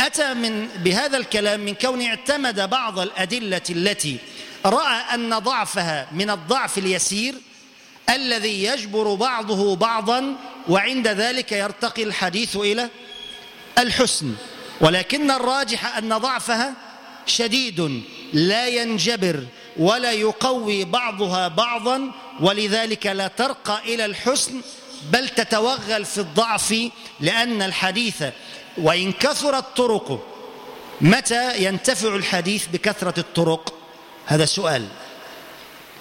أتى من بهذا الكلام من كون اعتمد بعض الأدلة التي رأى أن ضعفها من الضعف اليسير الذي يجبر بعضه بعضا وعند ذلك يرتقي الحديث إلى الحسن. ولكن الراجح أن ضعفها شديد لا ينجبر ولا يقوي بعضها بعضا ولذلك لا ترقى إلى الحسن بل تتوغل في الضعف لأن الحديث وإن كثرت طرقه متى ينتفع الحديث بكثرة الطرق؟ هذا سؤال.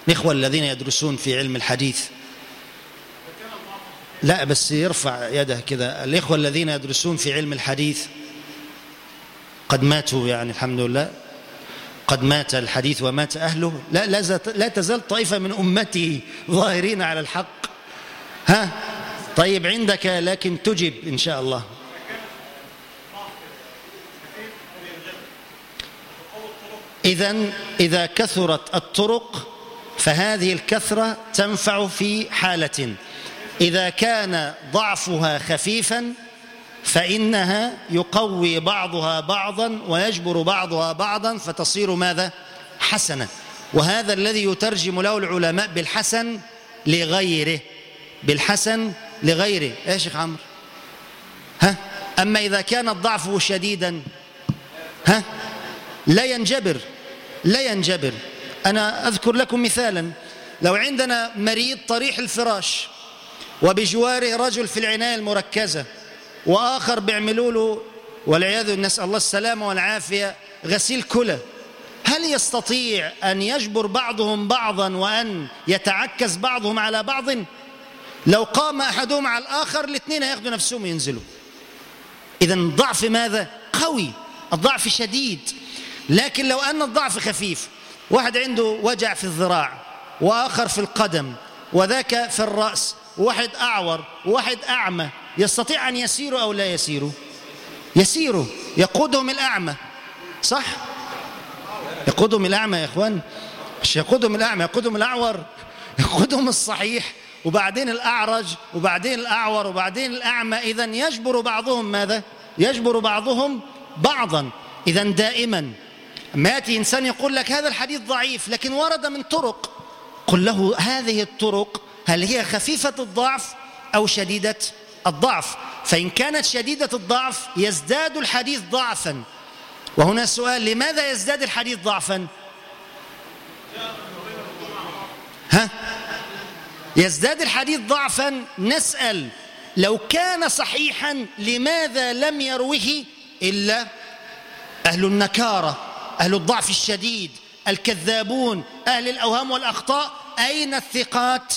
الإخوة الذين يدرسون في علم الحديث. لا بس يرفع يده كذا. الإخوة الذين يدرسون في علم الحديث. قد ماتوا يعني الحمد لله. قد مات الحديث ومات أهله. لا, لا, لا تزال طائفة من أمته ظاهرين على الحق. ها؟ طيب عندك لكن تجب إن شاء الله. إذا إذا كثرت الطرق فهذه الكثرة تنفع في حالة. إذا كان ضعفها خفيفا فإنها يقوي بعضها بعضا ويجبر بعضها بعضا فتصير ماذا؟ حسنة. وهذا الذي يترجم له العلماء بالحسن لغيره. بالحسن لغيره. يا شيخ عمرو؟ ها؟ أما إذا كان الضعف شديدا ها؟ لا ينجبر. لا ينجبر. أنا أذكر لكم مثالا. لو عندنا مريض طريح الفراش وبجواره رجل في العناية المركزة وآخر بيعملوا له والعياذ نسأل الله السلامة والعافية غسيل كلى هل يستطيع أن يجبر بعضهم بعضا وأن يتعكز بعضهم على بعض؟ لو قام أحدهم على الآخر الاثنين ياخذوا نفسهم وينزلوا. إذا الضعف ماذا؟ قوي الضعف شديد. لكن لو أن الضعف خفيف واحد عنده وجع في الذراع وآخر في القدم وذاك في الرأس وواحد أعور وواحد أعمى يستطيع أن يسيروا أو لا يسيروا يسيروا يقودهم الأعمى صح؟ يقودهم الأعمى يا إخوان مش يقودهم الأعمى يقودهم الأعور يقودهم الصحيح وبعدين الأعرج وبعدين الأعور وبعدين الأعمى إذا يجبر بعضهم ماذا؟ يجبر بعضهم بعضا إذا دائما. ما يأتي إنسان يقول لك هذا الحديث ضعيف لكن ورد من طرق. قل له هذه الطرق هل هي خفيفة الضعف أو شديدة الضعف؟ فإن كانت شديدة الضعف يزداد الحديث ضعفا. وهنا سؤال لماذا يزداد الحديث ضعفا؟ ها؟ يزداد الحديث ضعفا؟ نسأل. لو كان صحيحا لماذا لم يروه إلا أهل النكارة؟ أهل الضعف الشديد الكذابون أهل الأوهام والأخطاء أين الثقات؟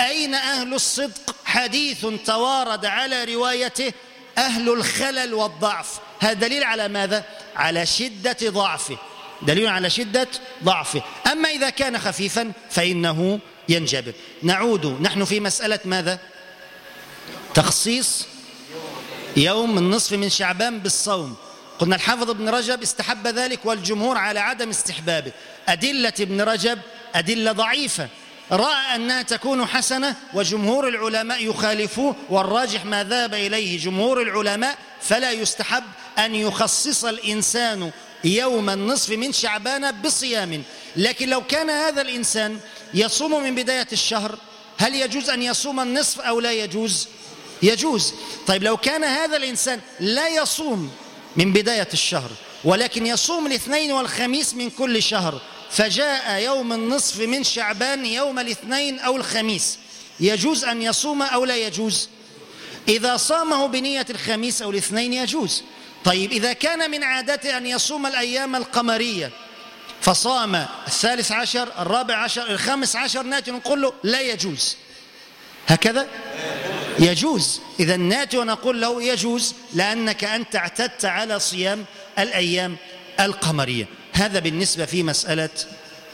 أين أهل الصدق؟ حديث توارد على روايته أهل الخلل والضعف. هذا دليل على ماذا؟ على شدة ضعفه. دليل على شدة ضعفه. أما إذا كان خفيفا فإنه ينجبر. نعود نحن في مسألة ماذا؟ تخصيص يوم النصف من شعبان بالصوم. قلنا الحافظ ابن رجب استحب ذلك والجمهور على عدم استحبابه. أدلة ابن رجب أدلة ضعيفة. رأى أنها تكون حسنة وجمهور العلماء يخالفوه والراجح ما ذهب إليه جمهور العلماء فلا يستحب أن يخصص الإنسان يوم النصف من شعبان بصيام. لكن لو كان هذا الإنسان يصوم من بداية الشهر هل يجوز أن يصوم النصف أو لا يجوز؟ يجوز. طيب لو كان هذا الإنسان لا يصوم من بداية الشهر ولكن يصوم الاثنين والخميس من كل شهر فجاء يوم النصف من شعبان يوم الاثنين أو الخميس. يجوز أن يصوم أو لا يجوز؟ إذا صامه بنية الخميس أو الاثنين يجوز. طيب إذا كان من عادته أن يصوم الأيام القمرية فصام الثالث عشر الرابع عشر الخامس عشر ناتي نقول له لا يجوز. هكذا؟ يجوز. إذا ناتي ونقول له يجوز لأنك أنت اعتدت على صيام الأيام القمرية. هذا بالنسبة في مسألة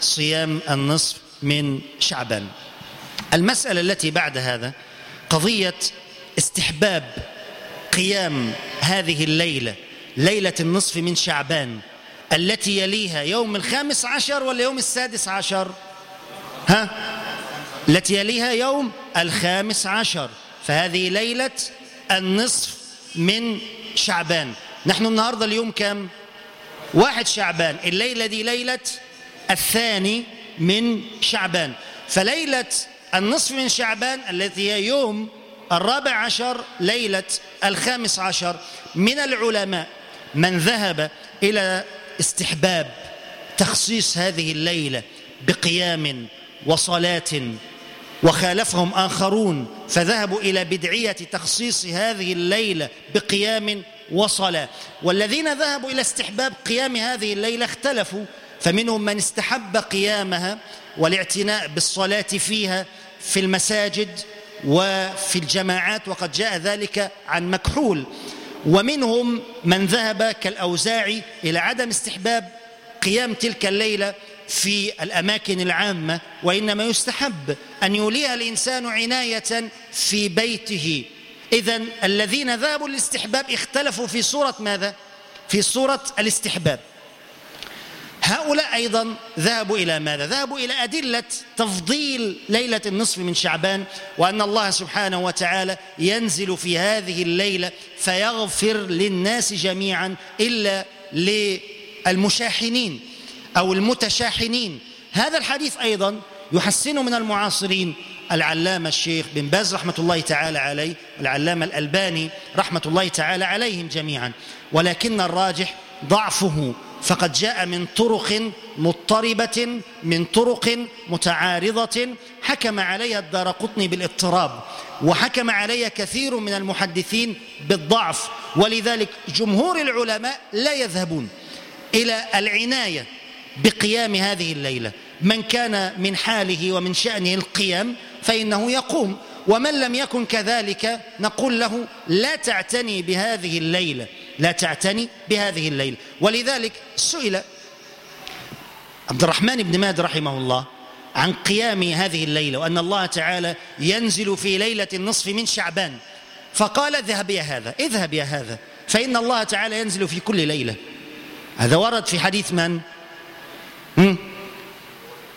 صيام النصف من شعبان. المسألة التي بعد هذا قضية استحباب قيام هذه الليلة ليلة النصف من شعبان التي يليها يوم الخامس عشر ولا يوم السادس عشر. ها؟ التي يليها يوم الخامس عشر فهذه ليلة النصف من شعبان. نحن النهاردة اليوم كم؟ واحد شعبان. الليلة دي ليلة الثاني من شعبان. فليلة النصف من شعبان التي هي يوم الرابع عشر ليلة الخامس عشر من العلماء من ذهب إلى استحباب تخصيص هذه الليلة بقيام وصلاة وخالفهم آخرون فذهبوا إلى بدعية تخصيص هذه الليلة بقيام وصلاة. والذين ذهبوا إلى استحباب قيام هذه الليلة اختلفوا فمنهم من استحب قيامها والاعتناء بالصلاة فيها في المساجد وفي الجماعات وقد جاء ذلك عن مكحول. ومنهم من ذهب كالأوزاعي إلى عدم استحباب قيام تلك الليلة في الأماكن العامة وإنما يستحب أن يوليها الإنسان عناية في بيته إذا الذين ذهبوا للاستحباب اختلفوا في صورة ماذا؟ في صورة الاستحباب هؤلاء أيضا ذهبوا إلى ماذا؟ ذهبوا إلى أدلة تفضيل ليلة النصف من شعبان وأن الله سبحانه وتعالى ينزل في هذه الليلة فيغفر للناس جميعا إلا للمشاحنين أو المتشاحنين. هذا الحديث أيضا يحسن من المعاصرين. العلامة الشيخ بن باز رحمة الله تعالى عليه العلامة الألباني رحمة الله تعالى عليهم جميعا. ولكن الراجح ضعفه. فقد جاء من طرق مضطربة من طرق متعارضة. حكم عليها الدار قطني بالاضطراب. وحكم عليها كثير من المحدثين بالضعف. ولذلك جمهور العلماء لا يذهبون إلى العناية بقيام هذه الليلة. من كان من حاله ومن شأنه القيام فإنه يقوم. ومن لم يكن كذلك نقول له لا تعتني بهذه الليلة. لا تعتني بهذه الليلة. ولذلك سئل عبد الرحمن بن ماد رحمه الله عن قيام هذه الليلة وأن الله تعالى ينزل في ليلة النصف من شعبان. فقال اذهب يا هذا اذهب يا هذا فإن الله تعالى ينزل في كل ليلة. هذا ورد في حديث من؟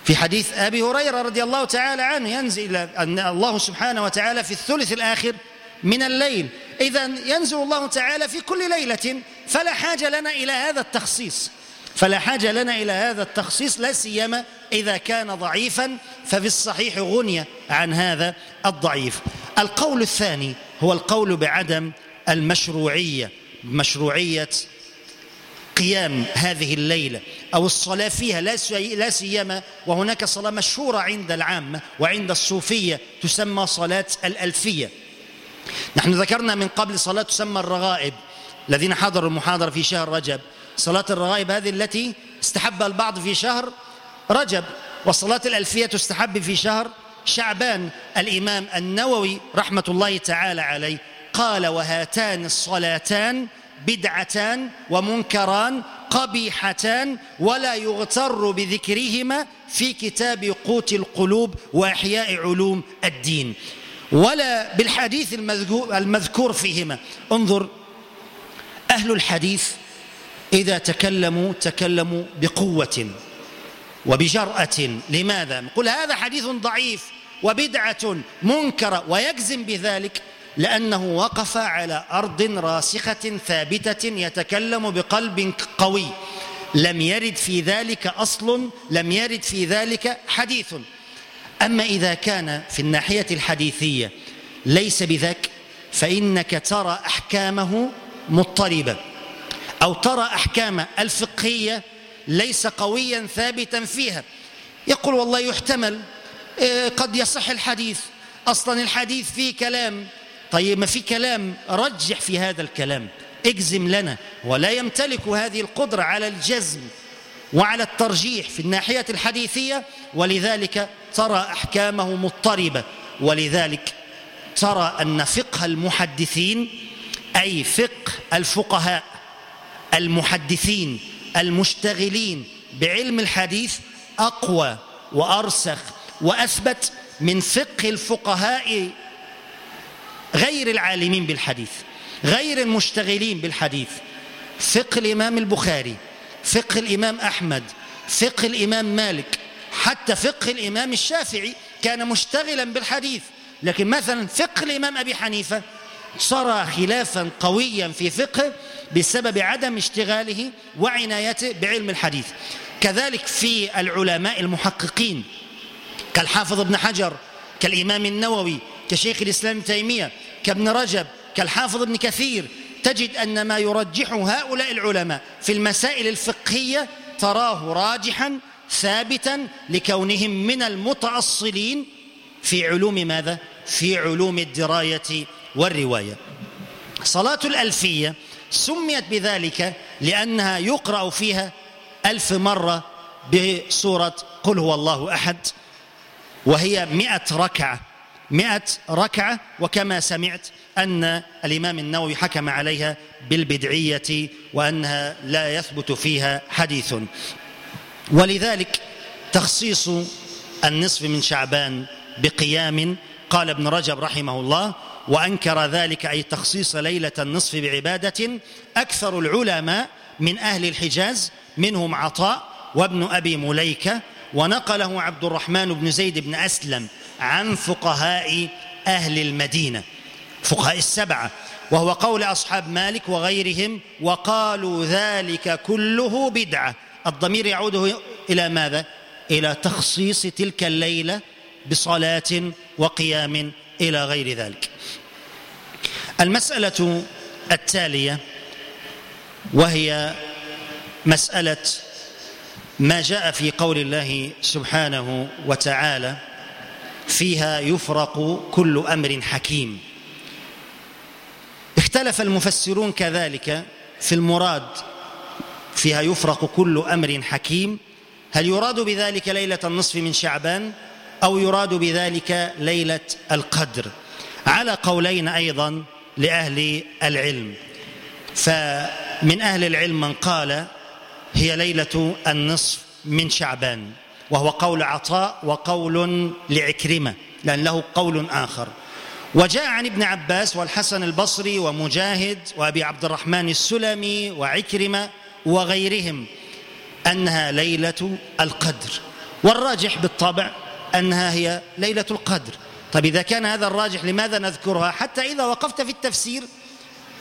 في حديث أبي هريرة رضي الله تعالى عنه ينزل أن الله سبحانه وتعالى في الثلث الآخر من الليل. إذا ينزل الله تعالى في كل ليلة فلا حاجة لنا إلى هذا التخصيص. فلا حاجة لنا إلى هذا التخصيص لا سيما إذا كان ضعيفا ففي الصحيح غنية عن هذا الضعيف. القول الثاني هو القول بعدم المشروعية مشروعية قيام هذه الليلة أو الصلاة فيها لا سيما وهناك صلاة مشهورة عند العامة وعند الصوفية تسمى صلاة الألفية. نحن ذكرنا من قبل صلاة تسمى الرغائب الذين حضروا المحاضرة في شهر رجب. صلاة الرغائب هذه التي استحبها البعض في شهر رجب وصلاة الألفية تستحب في شهر شعبان. الإمام النووي رحمة الله تعالى عليه قال وهاتان الصلاتان بدعتان ومنكران قبيحتان ولا يغتر بذكرهما في كتاب قوت القلوب وإحياء علوم الدين. ولا بالحديث المذكور فيهما. انظر أهل الحديث إذا تكلموا تكلموا بقوة وبجرأة. لماذا؟ قل هذا حديث ضعيف وبدعة منكرة ويجزم بذلك لأنه وقف على أرض راسخة ثابتة يتكلم بقلب قوي. لم يرد في ذلك أصل لم يرد في ذلك حديث. أما إذا كان في الناحية الحديثية ليس بذاك فإنك ترى أحكامه مضطربة. أو ترى أحكام الفقهية ليس قويا ثابتا فيها. يقول والله يحتمل إيه، قد يصح الحديث. أصلا الحديث فيه كلام. طيب ما في كلام رجح في هذا الكلام. اجزم لنا. ولا يمتلك هذه القدرة على الجزم وعلى الترجيح في الناحية الحديثية. ولذلك ترى أحكامه مضطربة. ولذلك ترى أن فقه المحدثين أي فقه الفقهاء المحدثين المشتغلين بعلم الحديث أقوى وأرسخ وأثبت من فقه الفقهاء غير العالمين بالحديث غير المشتغلين بالحديث. فقه الإمام البخاري فقه الإمام أحمد فقه الإمام مالك حتى فقه الإمام الشافعي كان مشتغلا بالحديث. لكن مثلا فقه الإمام أبي حنيفة صار خلافا قويا في فقه بسبب عدم اشتغاله وعنايته بعلم الحديث. كذلك في العلماء المحققين كالحافظ ابن حجر كالإمام النووي كشيخ الإسلام ابن تيمية كابن رجب كالحافظ ابن كثير تجد أن ما يرجح هؤلاء العلماء في المسائل الفقهية تراه راجحا ثابتا لكونهم من المتأصلين في علوم ماذا؟ في علوم الدراية والرواية صلاة الألفية سميت بذلك لأنها يقرأ فيها ألف مرة بسورة قل هو الله أحد وهي مئة ركعة مئة ركعة وكما سمعت أن الإمام النووي حكم عليها بالبدعية وأنها لا يثبت فيها حديث. ولذلك تخصيص النصف من شعبان بقيام قال ابن رجب رحمه الله وأنكر ذلك أي تخصيص ليلة النصف بعبادة أكثر العلماء من أهل الحجاز منهم عطاء وابن أبي مليكة ونقله عبد الرحمن بن زيد بن أسلم. عن فقهاء أهل المدينة فقهاء السبعة وهو قول أصحاب مالك وغيرهم وقالوا ذلك كله بدعة الضمير يعود إلى ماذا؟ إلى تخصيص تلك الليلة بصلاة وقيام إلى غير ذلك المسألة التالية وهي مسألة ما جاء في قول الله سبحانه وتعالى فيها يفرق كل أمر حكيم. اختلف المفسرون كذلك في المراد فيها يفرق كل أمر حكيم. هل يراد بذلك ليلة النصف من شعبان أو يراد بذلك ليلة القدر؟ على قولين أيضا لأهل العلم. فمن أهل العلم من قال هي ليلة النصف من شعبان. وهو قول عطاء وقول لعكرمة لأن له قول آخر. وجاء عن ابن عباس والحسن البصري ومجاهد وأبي عبد الرحمن السلمي وعكرمة وغيرهم أنها ليلة القدر. والراجح بالطبع أنها هي ليلة القدر. طيب إذا كان هذا الراجح لماذا نذكرها؟ حتى إذا وقفت في التفسير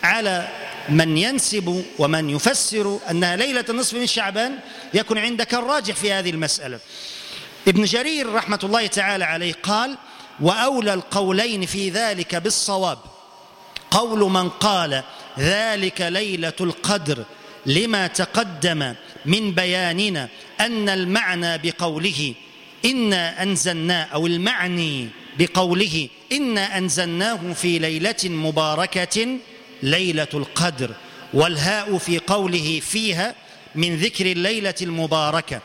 على من ينسب ومن يفسر انها ليلة النصف من شعبان يكون عندك الراجح في هذه المسألة. ابن جرير رحمة الله تعالى عليه قال وأولى القولين في ذلك بالصواب قول من قال ذلك ليلة القدر لما تقدم من بياننا أن المعنى بقوله إنا أنزلنا أو المعني بقوله إنا أنزلناه في ليلة مباركة ليلة القدر والهاء في قوله فيها من ذكر الليلة المباركة.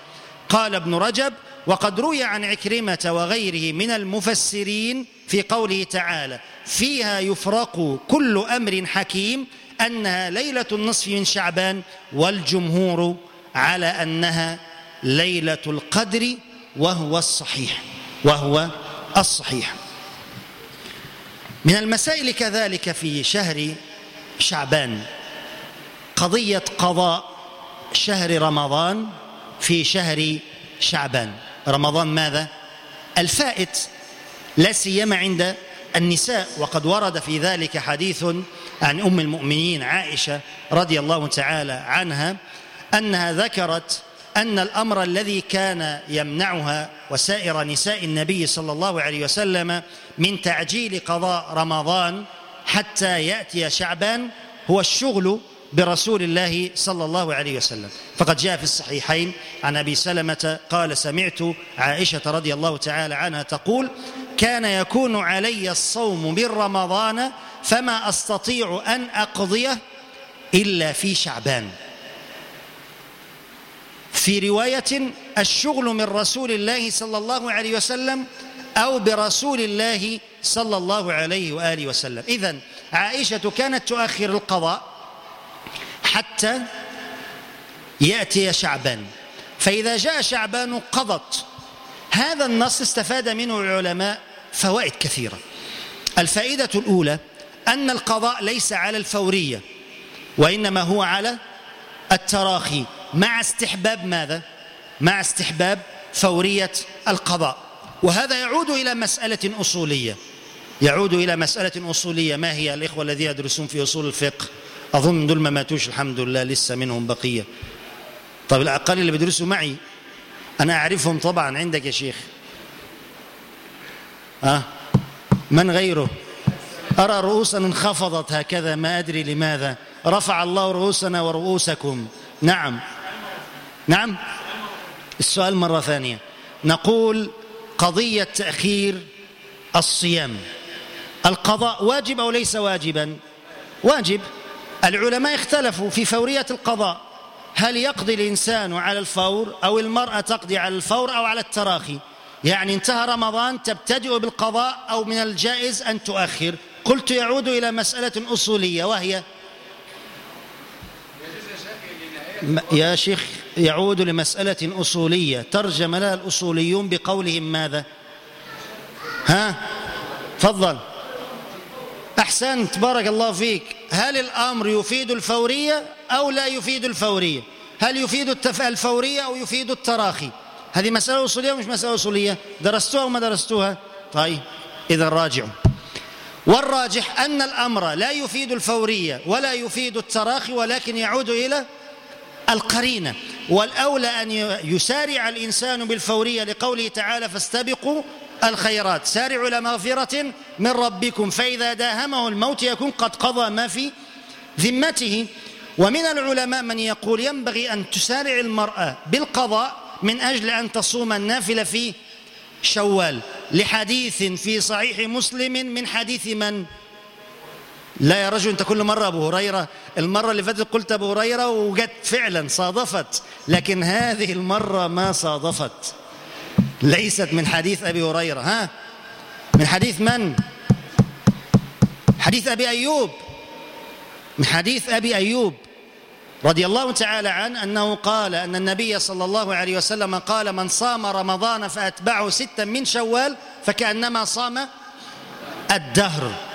قال ابن رجب وقد روي عن عكرمة وغيره من المفسرين في قوله تعالى فيها يفرق كل أمر حكيم أنها ليلة النصف من شعبان والجمهور على أنها ليلة القدر وهو الصحيح وهو الصحيح. من المسائل كذلك في شهر شعبان. قضية قضاء شهر رمضان في شهر شعبان. رمضان ماذا؟ الفائت لا سيما عند النساء وقد ورد في ذلك حديث عن أم المؤمنين عائشة رضي الله تعالى عنها أنها ذكرت أن الأمر الذي كان يمنعها وسائر نساء النبي صلى الله عليه وسلم من تعجيل قضاء رمضان حتى يأتي شعبان هو الشغل برسول الله صلى الله عليه وسلم. فقد جاء في الصحيحين عن أبي سلمة قال سمعت عائشة رضي الله تعالى عنها تقول كان يكون علي الصوم من رمضان فما أستطيع أن أقضيه إلا في شعبان. في رواية الشغل من رسول الله صلى الله عليه وسلم أو برسول الله صلى الله عليه وآله وسلم. إذا عائشة كانت تؤخر القضاء حتى يأتي شعبان. فإذا جاء شعبان قضت. هذا النص استفاد منه العلماء فوائد كثيرة. الفائدة الأولى أن القضاء ليس على الفورية وإنما هو على التراخي. مع استحباب ماذا؟ مع استحباب فورية القضاء. وهذا يعود إلى مسألة أصولية. يعود إلى مسألة أصولية. ما هي الإخوة الذين يدرسون في أصول الفقه؟ أظن دول ما ماتوش الحمد لله لسه منهم بقية. طب الأقل اللي بيدرسوا معي أنا أعرفهم طبعا عندك يا شيخ. ها؟ أه؟ من غيره؟ أرى رؤوسا انخفضت هكذا ما أدري لماذا. رفع الله رؤوسنا ورؤوسكم. نعم. نعم؟ السؤال مرة ثانية. نقول قضية تأخير الصيام. القضاء واجب أو ليس واجبا؟ واجب. العلماء اختلفوا في فورية القضاء. هل يقضي الإنسان على الفور أو المرأة تقضي على الفور أو على التراخي؟ يعني انتهى رمضان تبتدئ بالقضاء أو من الجائز أن تؤخر. قلت يعود إلى مسألة أصولية وهي؟ يا شيخ يعود لمسألة أصولية. ترجم لها الأصوليون بقولهم ماذا؟ ها؟ تفضل. أحسنت بارك الله فيك. هل الأمر يفيد الفورية أو لا يفيد الفورية؟ هل يفيد الفورية أو يفيد التراخي؟ هذه مسألة أصولية ومش مسألة أصولية. درستوها وما درستوها؟ طيب اذا راجعوا. والراجح أن الأمر لا يفيد الفورية ولا يفيد التراخي ولكن يعود إلى القرينة والأولى أن يسارع الإنسان بالفورية لقوله تعالى فاستبقوا الخيرات. سارعوا إلى مغفرة من ربكم فإذا داهمه الموت يكون قد قضى ما في ذمته. ومن العلماء من يقول ينبغي أن تسارع المرأة بالقضاء من أجل أن تصوم النافلة في شوال. لحديث في صحيح مسلم من حديث من لا يا رجل انت كل مرة أبو هريرة المرة اللي فاتت قلت أبو هريرة وجت فعلا صادفت لكن هذه المرة ما صادفت. ليست من حديث أبي هريرة ها؟ من حديث من؟ حديث أبي أيوب. من حديث أبي أيوب رضي الله تعالى عنه أنه قال أن النبي صلى الله عليه وسلم قال من صام رمضان فأتبعه ستا من شوال فكأنما صام الدهر.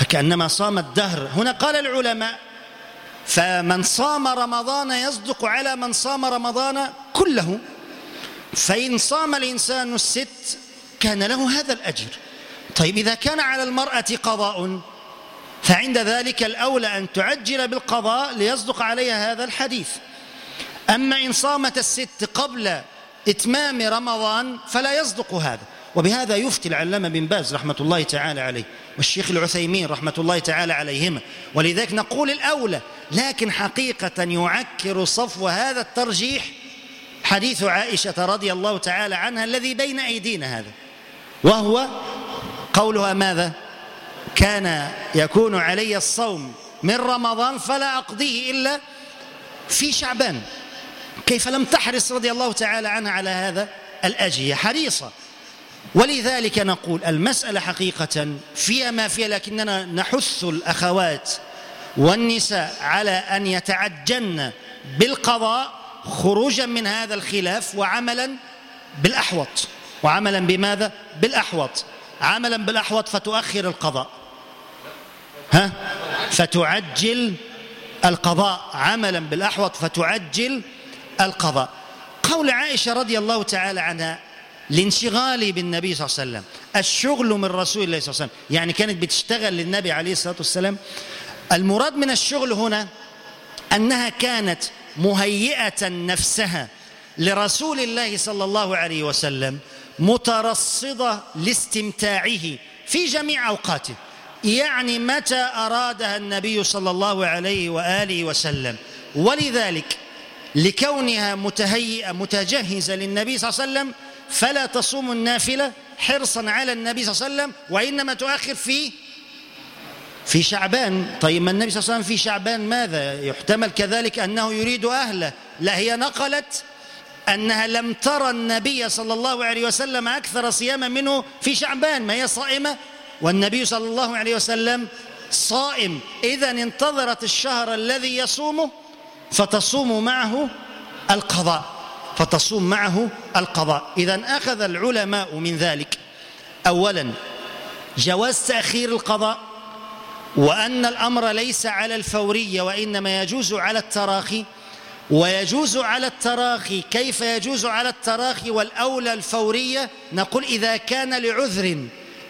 فكأنما صام الدهر. هنا قال العلماء فمن صام رمضان يصدق على من صام رمضان كله. فإن صام الإنسان الست كان له هذا الأجر. طيب إذا كان على المرأة قضاء فعند ذلك الأولى أن تعجل بالقضاء ليصدق عليها هذا الحديث. أما إن صامت الست قبل إتمام رمضان فلا يصدق هذا. وبهذا يفتي العلامة بن باز رحمة الله تعالى عليه والشيخ العثيمين رحمة الله تعالى عليهما. ولذلك نقول الأولى لكن حقيقة يعكر صفو هذا الترجيح حديث عائشة رضي الله تعالى عنها الذي بين أيدينا هذا. وهو قولها ماذا؟ كان يكون علي الصوم من رمضان فلا أقضيه إلا في شعبان. كيف لم تحرص رضي الله تعالى عنها على هذا؟ الأجية حريصة. ولذلك نقول المسألة حقيقة فيها ما فيها لكننا نحث الأخوات والنساء على أن يتعجن بالقضاء خروجا من هذا الخلاف وعملا بالأحوط. وعملا بماذا؟ بالأحوط. عملا بالأحوط فتؤخر القضاء. ها؟ فتعجل القضاء. عملا بالأحوط فتعجل القضاء. قول عائشة رضي الله تعالى عنها لانشغالي بالنبي صلى الله عليه وسلم. الشغل من رسول الله صلى الله عليه وسلم. يعني كانت بتشتغل للنبي عليه الصلاة والسلام. المراد من الشغل هنا أنها كانت مهيئة نفسها لرسول الله صلى الله عليه وسلم مترصدة لاستمتاعه في جميع أوقاته. يعني متى أرادها النبي صلى الله عليه وآله وسلم. ولذلك لكونها متهيئة متجهزة للنبي صلى الله عليه وسلم فلا تصوم النافلة حرصا على النبي صلى الله عليه وسلم وإنما تؤخر في في شعبان. طيب ما النبي صلى الله عليه وسلم في شعبان ماذا؟ يحتمل كذلك أنه يريد أهله. لا هي نقلت أنها لم ترى النبي صلى الله عليه وسلم أكثر صياما منه في شعبان ما هي صائمة؟ والنبي صلى الله عليه وسلم صائم. إذا انتظرت الشهر الذي يصومه فتصوم معه القضاء. فتصوم معه القضاء. إذا أخذ العلماء من ذلك. أولا جواز تأخير القضاء وأن الأمر ليس على الفورية وإنما يجوز على التراخي. ويجوز على التراخي كيف يجوز على التراخي والأولى الفورية؟ نقول إذا كان لعذر.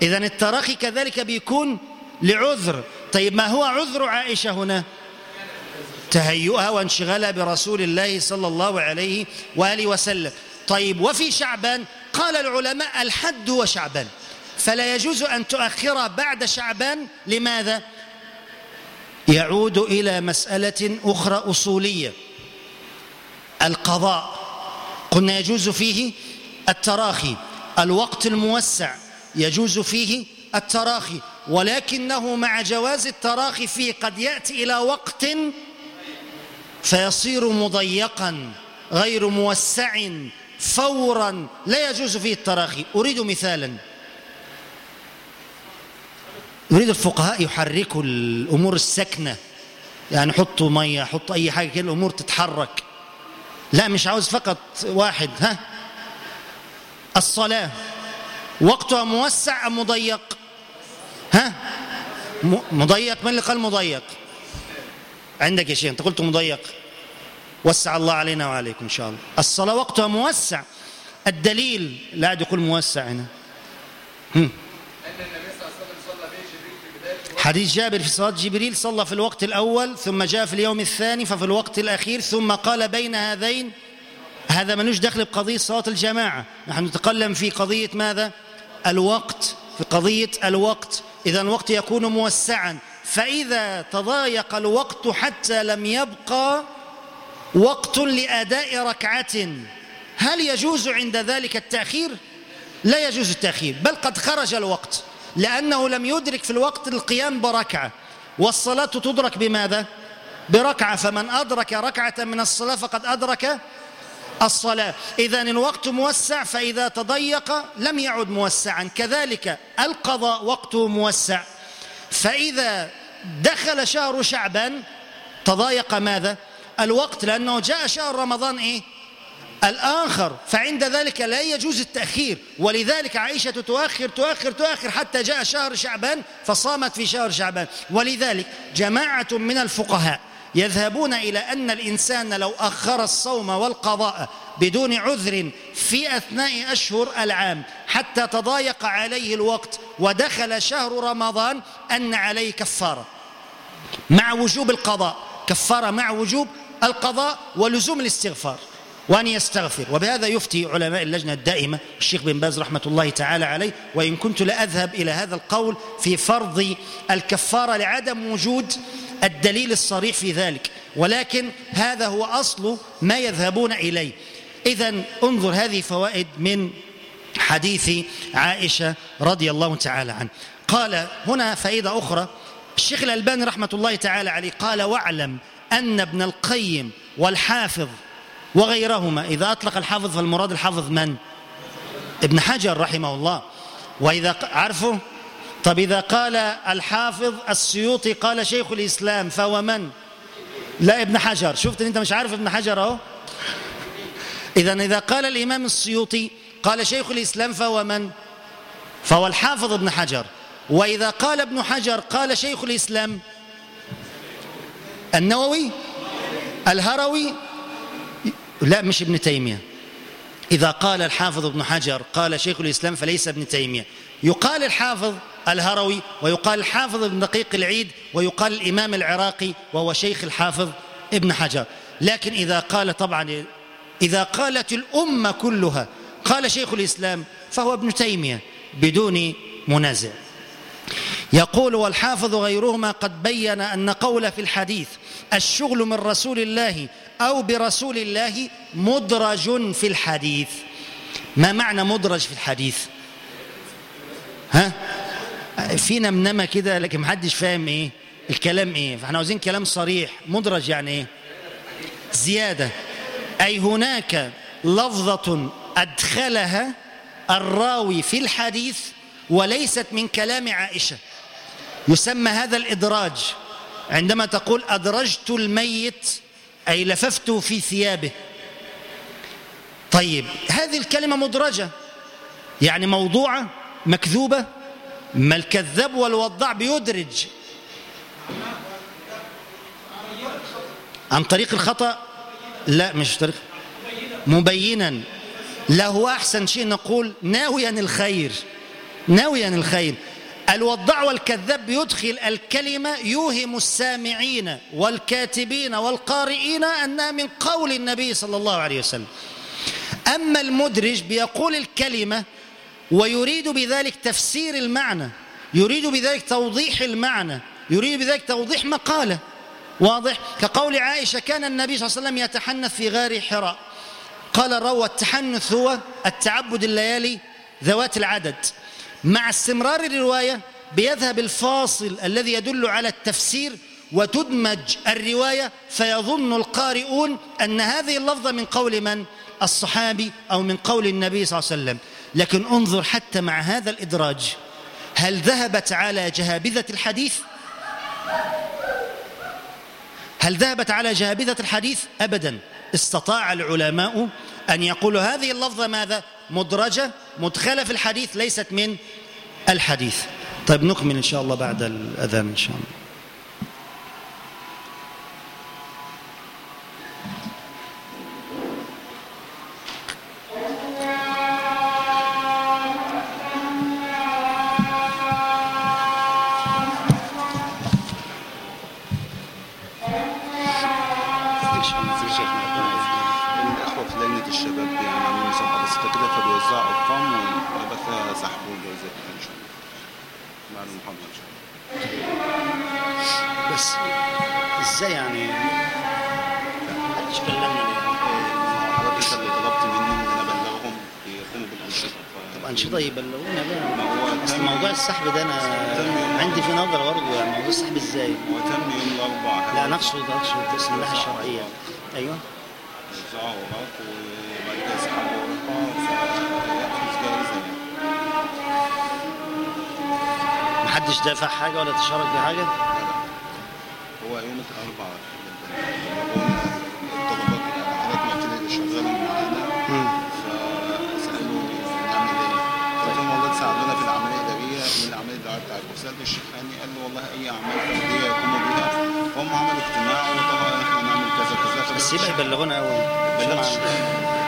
إذا التراخي كذلك بيكون لعذر. طيب ما هو عذر عائشة هنا؟ تهيئها وانشغالها برسول الله صلى الله عليه وآله وسلم. طيب وفي شعبان؟ قال العلماء الحد هو شعبان. فلا يجوز أن تؤخرها بعد شعبان؟ لماذا؟ يعود إلى مسألة أخرى أصولية. القضاء. قلنا يجوز فيه التراخي. الوقت الموسع يجوز فيه التراخي. ولكنه مع جواز التراخي فيه قد يأتي إلى وقت فيصير مضيقا غير موسع فورا لا يجوز فيه التراخي. أريد مثالا. يريد الفقهاء يحركوا الأمور السكنة. يعني حطوا مية حطوا أي حاجة كده الأمور تتحرك. لا مش عاوز فقط واحد ها؟ الصلاة. وقتها موسع أم مضيق؟ ها؟ مضيق؟ من اللي قال مضيق؟ عندك يا شيخ انت قلت مضيق. وسع الله علينا وعليكم إن شاء الله. الصلاة وقتها موسع. الدليل لا يقول موسع هنا. حديث جابر في صلاة جبريل صلى في الوقت الأول ثم جاء في اليوم الثاني ففي الوقت الأخير ثم قال بين هذين. هذا ملوش دخل بقضية صلاة الجماعة. نحن نتكلم في قضية ماذا؟ الوقت. في قضية الوقت. إذا الوقت يكون موسعا. فإذا تضايق الوقت حتى لم يبقى وقت لأداء ركعة. هل يجوز عند ذلك التأخير؟ لا يجوز التأخير بل قد خرج الوقت لأنه لم يدرك في الوقت القيام بركعة. والصلاة تدرك بماذا؟ بركعة فمن أدرك ركعة من الصلاة فقد أدرك الصلاة. إذا الوقت موسع فإذا تضيق لم يعد موسعا. كذلك القضاء وقته موسع. فإذا دخل شهر شعبان تضايق ماذا؟ الوقت لأنه جاء شهر رمضان إيه؟ الآخر فعند ذلك لا يجوز التأخير ولذلك عائشة تؤخر تؤخر تؤخر حتى جاء شهر شعبان فصامت في شهر شعبان ولذلك جماعة من الفقهاء يذهبون إلى أن الإنسان لو أخر الصوم والقضاء بدون عذر في أثناء أشهر العام حتى تضايق عليه الوقت ودخل شهر رمضان أن عليه كفارة. مع وجوب القضاء كفارة مع وجوب القضاء ولزوم الاستغفار وأن يستغفر. وبهذا يفتي علماء اللجنة الدائمة الشيخ بن باز رحمة الله تعالى عليه وإن كنت لأذهب إلى هذا القول في فرض الكفارة لعدم وجود الدليل الصريح في ذلك ولكن هذا هو أصل ما يذهبون إليه. إذا انظر هذه فوائد من حديث عائشة رضي الله تعالى عنه. قال هنا فائدة أخرى. الشيخ الألباني رحمة الله تعالى عليه قال واعلم أن ابن القيم والحافظ وغيرهما إذا أطلق الحافظ فالمراد الحافظ من؟ ابن حجر رحمه الله. وإذا عرفه طب إذا قال الحافظ السيوطي قال شيخ الإسلام فهو من؟ لا ابن حجر. شفت أنت مش عارف ابن حجر أهو. إذا إذا قال الإمام السيوطي قال شيخ الإسلام فهو من؟ فهو الحافظ ابن حجر. وإذا قال ابن حجر قال شيخ الإسلام النووي الهروي لا مش ابن تيمية. إذا قال الحافظ ابن حجر قال شيخ الإسلام فليس ابن تيمية. يقال الحافظ الهروي ويقال الحافظ ابن دقيق العيد ويقال الإمام العراقي وهو شيخ الحافظ ابن حجر. لكن إذا قال طبعا إذا قالت الأمة كلها قال شيخ الإسلام فهو ابن تيمية بدون منازع. يقول والحافظ غيرهما قد بين أن قول في الحديث الشغل من رسول الله أو برسول الله مدرج في الحديث. ما معنى مدرج في الحديث؟ ها؟ في نمنمة كده لكن محدش فاهم إيه؟ الكلام إيه؟ فإحنا عاوزين كلام صريح. مدرج يعني إيه؟ زيادة. أي هناك لفظة أدخلها الراوي في الحديث وليست من كلام عائشة. يسمى هذا الإدراج عندما تقول أدرجت الميت أي لففت في ثيابه. طيب هذه الكلمة مدرجة يعني موضوعة مكذوبة ما الكذاب والوضاع بيدرج. عن طريق الخطأ لا مش طريق مبينا. لا هو أحسن شيء نقول ناويا الخير. ناويا الخير. الوضع والكذاب يدخل الكلمة يوهم السامعين والكاتبين والقارئين أنها من قول النبي صلى الله عليه وسلم. أما المدرج بيقول الكلمة ويريد بذلك تفسير المعنى يريد بذلك توضيح المعنى يريد بذلك توضيح مقالة. واضح كقول عائشة كان النبي صلى الله عليه وسلم يتحنث في غار حراء قال روى التحنث هو التعبد الليالي ذوات العدد مع استمرار الرواية بيذهب الفاصل الذي يدل على التفسير وتدمج الرواية فيظن القارئون أن هذه اللفظة من قول من؟ الصحابي أو من قول النبي صلى الله عليه وسلم لكن انظر حتى مع هذا الإدراج هل ذهبت على جهابذة الحديث؟ هل ذهبت على جهابذة الحديث؟ أبدا استطاع العلماء أن يقولوا هذه اللفظة ماذا؟ مدرجة مدخلة في الحديث ليست من الحديث طيب نكمل إن شاء الله بعد الأذان إن شاء الله بعد المحاضرة إن شاء الله. بس إزاي يعني؟ محدش كلمنا ليه؟ حضرتك اللي طلبت مني إن أنا أبلغهم يقوموا بالأنشطة. طب أنشطة يبلغونا ما بقى هو أصل موضوع السحب ده أنا عندي في نظره برضه يعني موضوع السحب إزاي؟ هو تم يوم الاربعاء لا نقصد اقصد بسم الله الشرعيه أيوه وزعوا اوراق محدش دافع حاجة ولا تشارك بحاجة؟ هو يوم الطلبات يعني حضرتك قلت لي شغالين معانا نعمل؟ قلت لهم والله تساعدونا في الاداريه بتاعتكم سالت الشيخ هاني قال لي والله أي أعمال فرديه يقوموا بها هم عملوا اجتماع وطبعا إحنا نعمل كذا كذا بس يبقى يبلغونا اول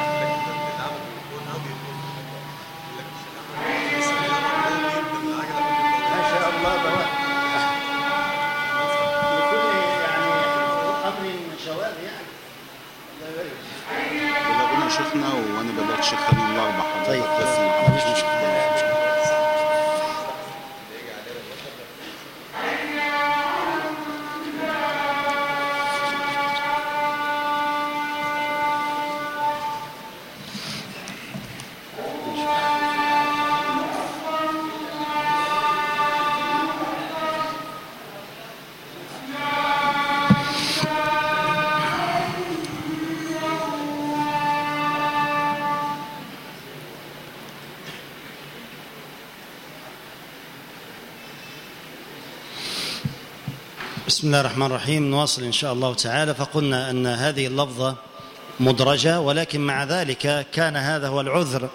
بسم الله الرحمن الرحيم. نواصل إن شاء الله تعالى. فقلنا أن هذه اللفظة مدرجة ولكن مع ذلك كان هذا هو العذر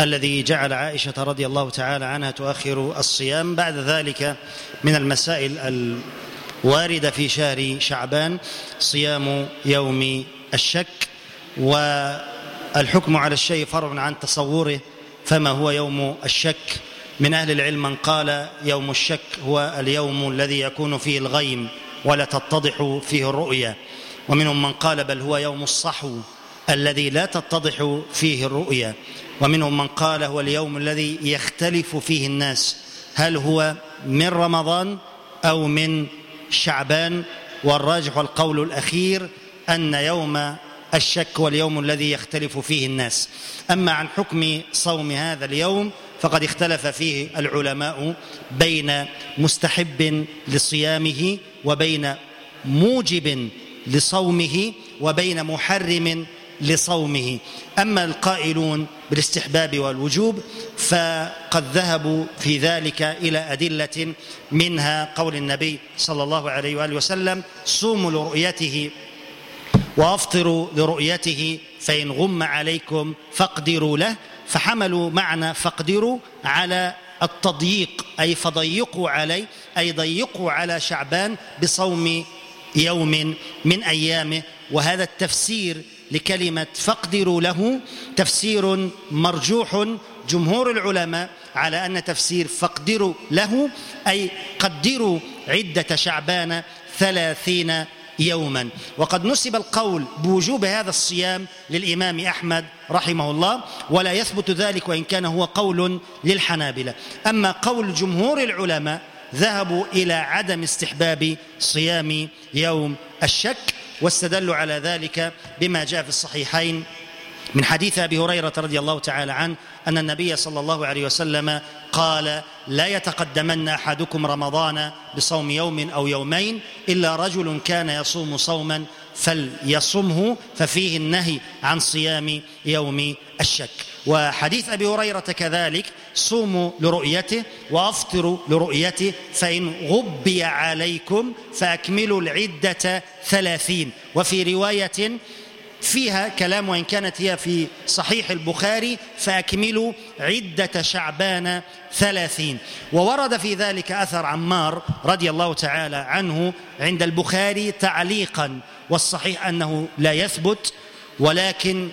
الذي جعل عائشة رضي الله تعالى عنها تؤخر الصيام. بعد ذلك من المسائل الواردة في شهر شعبان صيام يوم الشك والحكم على الشيء فرع عن تصوره فما هو يوم الشك. من أهل العلم من قال يوم الشك هو اليوم الذي يكون فيه الغيم. ولا تتضح فيه الرؤيا. ومنهم من قال بل هو يوم الصحو الذي لا تتضح فيه الرؤيا. ومنهم من قال هو اليوم الذي يختلف فيه الناس. هل هو من رمضان أو من شعبان؟ والراجح القول الأخير أن يوم الشك هو اليوم الذي يختلف فيه الناس. أما عن حكم صوم هذا اليوم فقد اختلف فيه العلماء بين مستحب لصيامه وبين موجب لصومه وبين محرم لصومه. أما القائلون بالاستحباب والوجوب فقد ذهبوا في ذلك إلى أدلة منها قول النبي صلى الله عليه وآله وسلم صوموا لرؤيته وأفطروا لرؤيته فإن غم عليكم فاقدروا له فحملوا معنى فاقدروا على التضييق أي فضيقوا عليه اي ضيقوا على شعبان بصوم يوم من أيامه وهذا التفسير لكلمة فاقدروا له تفسير مرجوح جمهور العلماء على أن تفسير فاقدروا له أي قدروا عدة شعبان ثلاثين يوما. وقد نسب القول بوجوب هذا الصيام للإمام أحمد رحمه الله ولا يثبت ذلك وإن كان هو قول للحنابلة. أما قول جمهور العلماء ذهبوا إلى عدم استحباب صيام يوم الشك واستدلوا على ذلك بما جاء في الصحيحين. من حديث أبي هريرة رضي الله تعالى عنه أن النبي صلى الله عليه وسلم قال لا يتقدمن أحدكم رمضان بصوم يوم أو يومين إلا رجل كان يصوم صوما فليصمه ففيه النهي عن صيام يوم الشك. وحديث أبي هريرة كذلك صوموا لرؤيته وأفطروا لرؤيته فإن غبي عليكم فأكملوا العدة ثلاثين. وفي رواية فيها كلام وإن كانت هي في صحيح البخاري فأكملوا عدة شعبان ثلاثين. وورد في ذلك أثر عمار رضي الله تعالى عنه عند البخاري تعليقا والصحيح أنه لا يثبت ولكن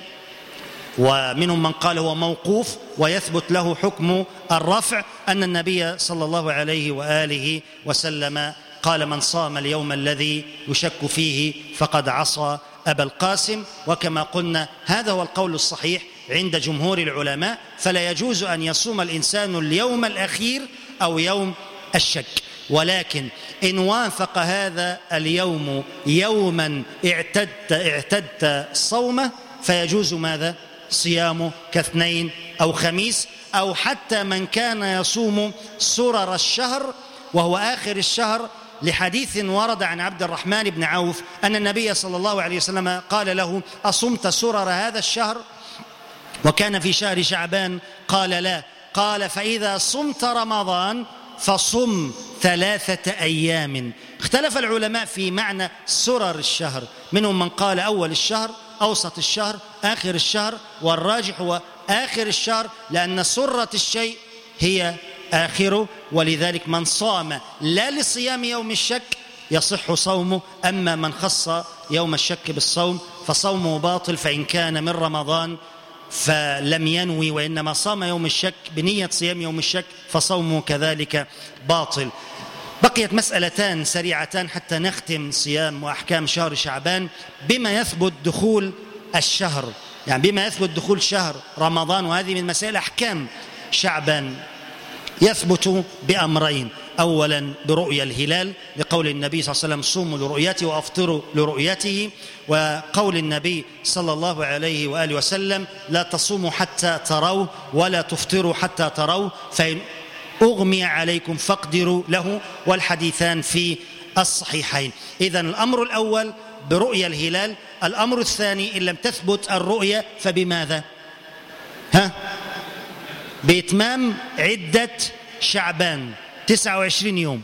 ومنهم من قال هو موقوف ويثبت له حكم الرفع أن النبي صلى الله عليه وآله وسلم قال من صام اليوم الذي يشك فيه فقد عصى أبا القاسم. وكما قلنا هذا هو القول الصحيح عند جمهور العلماء فلا يجوز أن يصوم الإنسان اليوم الأخير أو يوم الشك. ولكن إن وافق هذا اليوم يوما اعتدت اعتدت صومه فيجوز ماذا؟ صيامه كاثنين أو خميس أو حتى من كان يصوم سرر الشهر وهو آخر الشهر لحديث ورد عن عبد الرحمن بن عوف أن النبي صلى الله عليه وسلم قال له أصمت سرر هذا الشهر؟ وكان في شهر شعبان قال لا. قال فإذا صمت رمضان فصم ثلاثة أيام. اختلف العلماء في معنى سرر الشهر. منهم من قال أول الشهر أوسط الشهر آخر الشهر والراجح هو آخر الشهر لأن سرة الشيء هي آخره ولذلك من صام لا لصيام يوم الشك يصح صومه أما من خص يوم الشك بالصوم فصومه باطل فإن كان من رمضان فلم ينوي وإنما صام يوم الشك بنية صيام يوم الشك فصومه كذلك باطل. بقيت مسألتان سريعتان حتى نختم صيام وأحكام شهر شعبان. بما يثبت دخول الشهر يعني بما يثبت دخول شهر رمضان وهذه من مسائل أحكام شعبان يثبت بأمرين. أولا برؤيا الهلال لقول النبي صلى الله عليه وسلم صوموا لرؤيته وأفطروا لرؤيته. وقول النبي صلى الله عليه وآله وسلم لا تصوموا حتى تروا ولا تفطروا حتى تروا فإن أغمي عليكم فاقدروا له. والحديثان في الصحيحين. إذا الأمر الأول برؤيا الهلال الأمر الثاني إن لم تثبت الرؤيا فبماذا؟ ها؟ بإتمام عدة شعبان. 29 يوم.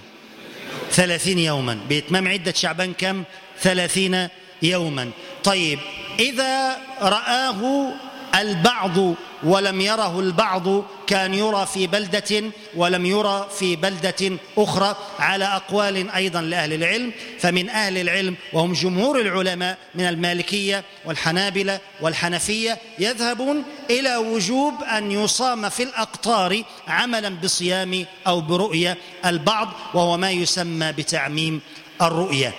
30 يوما. بإتمام عدة شعبان كم؟ 30 يوما. طيب إذا رآه البعض ولم يره البعض كان يرى في بلدة ولم يرى في بلدة أخرى على أقوال أيضا لأهل العلم. فمن أهل العلم وهم جمهور العلماء من المالكية والحنابلة والحنفية يذهبون إلى وجوب أن يصام في الأقطار عملا بصيام أو برؤية البعض وهو ما يسمى بتعميم الرؤية.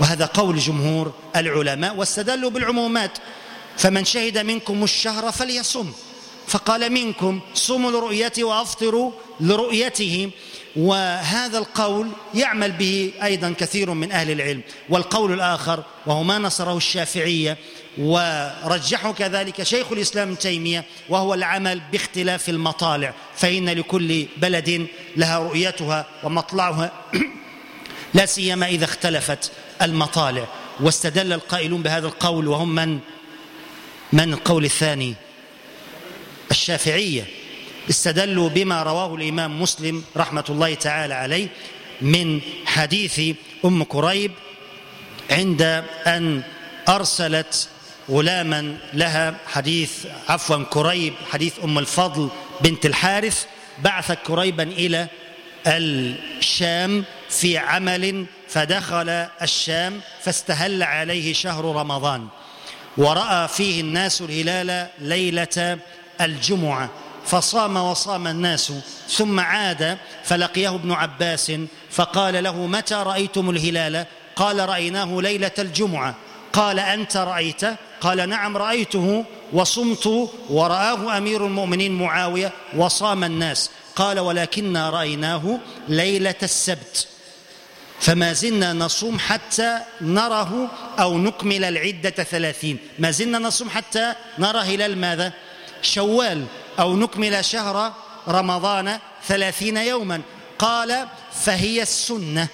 وهذا قول جمهور العلماء واستدلوا بالعمومات. فمن شهد منكم الشهر فليصم. فقال منكم صوموا لرؤيته وأفطروا لرؤيته. وهذا القول يعمل به أيضا كثير من أهل العلم. والقول الآخر وهو ما نصره الشافعية ورجحه كذلك شيخ الإسلام تيمية وهو العمل باختلاف المطالع. فإن لكل بلد لها رؤيتها ومطلعها. لا سيما إذا اختلفت المطالع. واستدل القائلون بهذا القول وهم من من القول الثاني؟ الشافعية. استدلوا بما رواه الإمام مسلم رحمة الله تعالى عليه من حديث أم كريب عند أن أرسلت غلاما لها حديث عفوا كريب حديث أم الفضل بنت الحارث بعثت كريبا إلى الشام في عمل فدخل الشام فاستهل عليه شهر رمضان. ورأى فيه الناس الهلال ليلة الجمعة. فصام وصام الناس ثم عاد فلقيه ابن عباس فقال له متى رأيتم الهلال؟ قال رأيناه ليلة الجمعة. قال أنت رأيت قال نعم رأيته وصمت ورآه أمير المؤمنين معاوية وصام الناس. قال ولكنا رأيناه ليلة السبت. فما زلنا نصوم حتى نره أو نكمل العدة ثلاثين. ما زلنا نصوم حتى نرى هلال ماذا شوال أو نكمل شهر رمضان ثلاثين يوما. قال فهي السنة.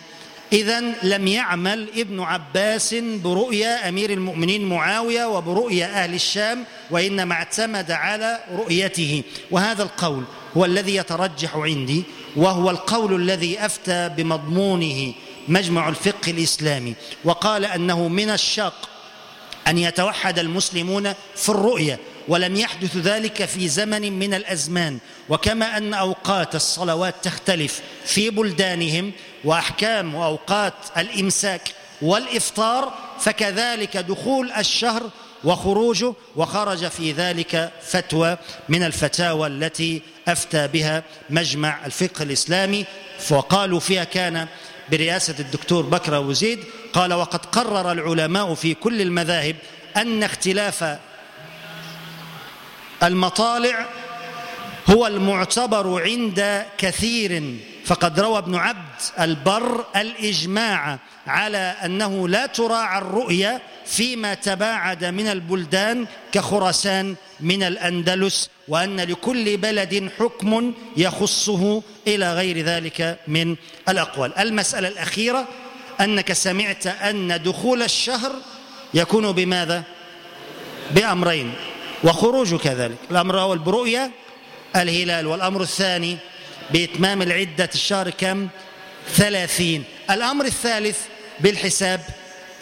إذا لم يعمل ابن عباس برؤيا أمير المؤمنين معاوية وبرؤيا أهل الشام وإنما اعتمد على رؤيته. وهذا القول هو الذي يترجح عندي وهو القول الذي أفتى بمضمونه. مجمع الفقه الإسلامي وقال أنه من الشاق أن يتوحد المسلمون في الرؤية ولم يحدث ذلك في زمن من الأزمان. وكما أن أوقات الصلوات تختلف في بلدانهم وأحكام وأوقات الإمساك والإفطار فكذلك دخول الشهر وخروجه وخرج في ذلك فتوى من الفتاوى التي أفتى بها مجمع الفقه الإسلامي. وقالوا فيها كان برئاسة الدكتور بكر أبو زيد قال وقد قرر العلماء في كل المذاهب أن اختلاف المطالع هو المعتبر عند كثير فقد روى ابن عبد البر الإجماع على أنه لا تراعى الرؤيا فيما تباعد من البلدان كخراسان من الأندلس وأن لكل بلد حكم يخصه إلى غير ذلك من الأقوال المسألة الأخيرة أنك سمعت أن دخول الشهر يكون بماذا؟ بأمرين وخروج كذلك الأمر الأول برؤية الهلال والأمر الثاني بإتمام العدة الشهر كم؟ ثلاثين الأمر الثالث بالحساب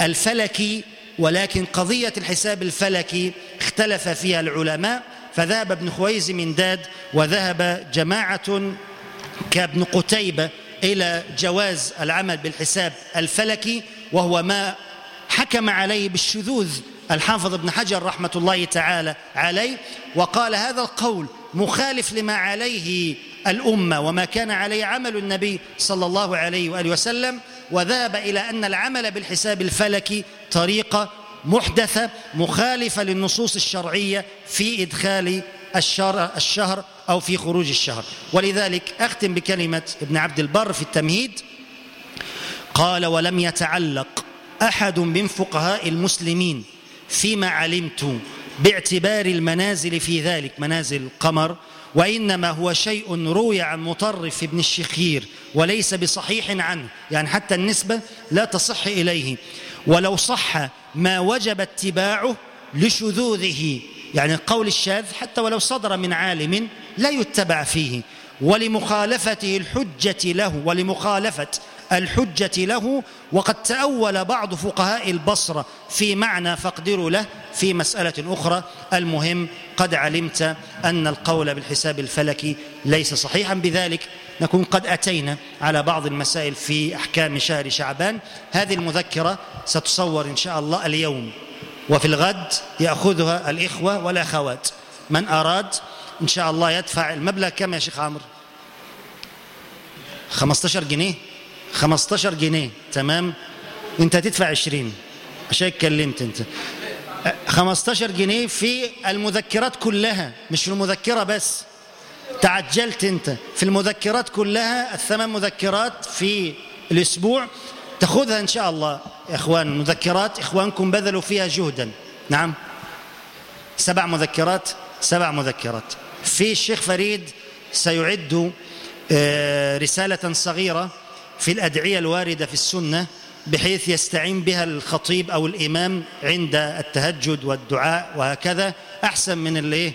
الفلكي ولكن قضية الحساب الفلكي اختلف فيها العلماء فذهب ابن خويز من داد وذهب جماعة كابن قتيبة إلى جواز العمل بالحساب الفلكي وهو ما حكم عليه بالشذوذ الحافظ ابن حجر رحمة الله تعالى عليه وقال هذا القول مخالف لما عليه الأمة وما كان عليه عمل النبي صلى الله عليه وآله وسلم وذهب إلى أن العمل بالحساب الفلكي طريقة محدثة مخالفة للنصوص الشرعية في إدخال الشهر, الشهر أو في خروج الشهر. ولذلك أختم بكلمة ابن عبد البر في التمهيد. قال ولم يتعلق أحد من فقهاء المسلمين فيما علمت باعتبار المنازل في ذلك منازل القمر وإنما هو شيء روي عن مطرف بن الشخير وليس بصحيح عنه يعني حتى النسبة لا تصح إليه. ولو صح ما وجب اتباعه لشذوذه يعني القول الشاذ حتى ولو صدر من عالم لا يتبع فيه. ولمخالفته الحجة له ولمخالفة الحجة له وقد تأول بعض فقهاء البصرة في معنى فاقدروا له في مسألة أخرى. المهم قد علمت أن القول بالحساب الفلكي ليس صحيحا بذلك نكون قد أتينا على بعض المسائل في أحكام شهر شعبان. هذه المذكرة ستصور إن شاء الله اليوم. وفي الغد يأخذها الإخوة والأخوات. من أراد إن شاء الله يدفع المبلغ كم يا شيخ عمرو؟ 15 جنيه. 15 جنيه تمام؟ انت تدفع 20 عشان اتكلمت انت. 15 جنيه في المذكرات كلها مش في المذكرة بس. تعجلت انت. في المذكرات كلها الثمان مذكرات في الأسبوع. تاخذها إن شاء الله يا إخوان. المذكرات إخوانكم بذلوا فيها جهدا. نعم. سبع مذكرات سبع مذكرات. في الشيخ فريد سيعد رسالة صغيرة. في الأدعية الواردة في السنة بحيث يستعين بها الخطيب أو الإمام عند التهجد والدعاء وهكذا أحسن من اللي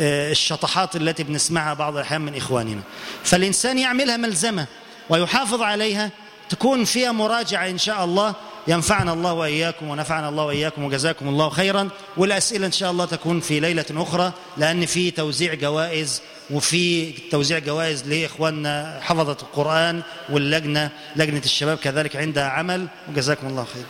الشطحات التي بنسمعها بعض الأحيان من إخواننا. فالإنسان يعملها ملزمة ويحافظ عليها تكون فيها مراجعة إن شاء الله. ينفعنا الله وإياكم ونفعنا الله وإياكم وجزاكم الله خيرا. والأسئلة إن شاء الله تكون في ليلة أخرى لأن في توزيع جوائز وفي توزيع جوائز لإخواننا حفظة القرآن واللجنة لجنة الشباب كذلك عندها عمل وجزاكم الله خير.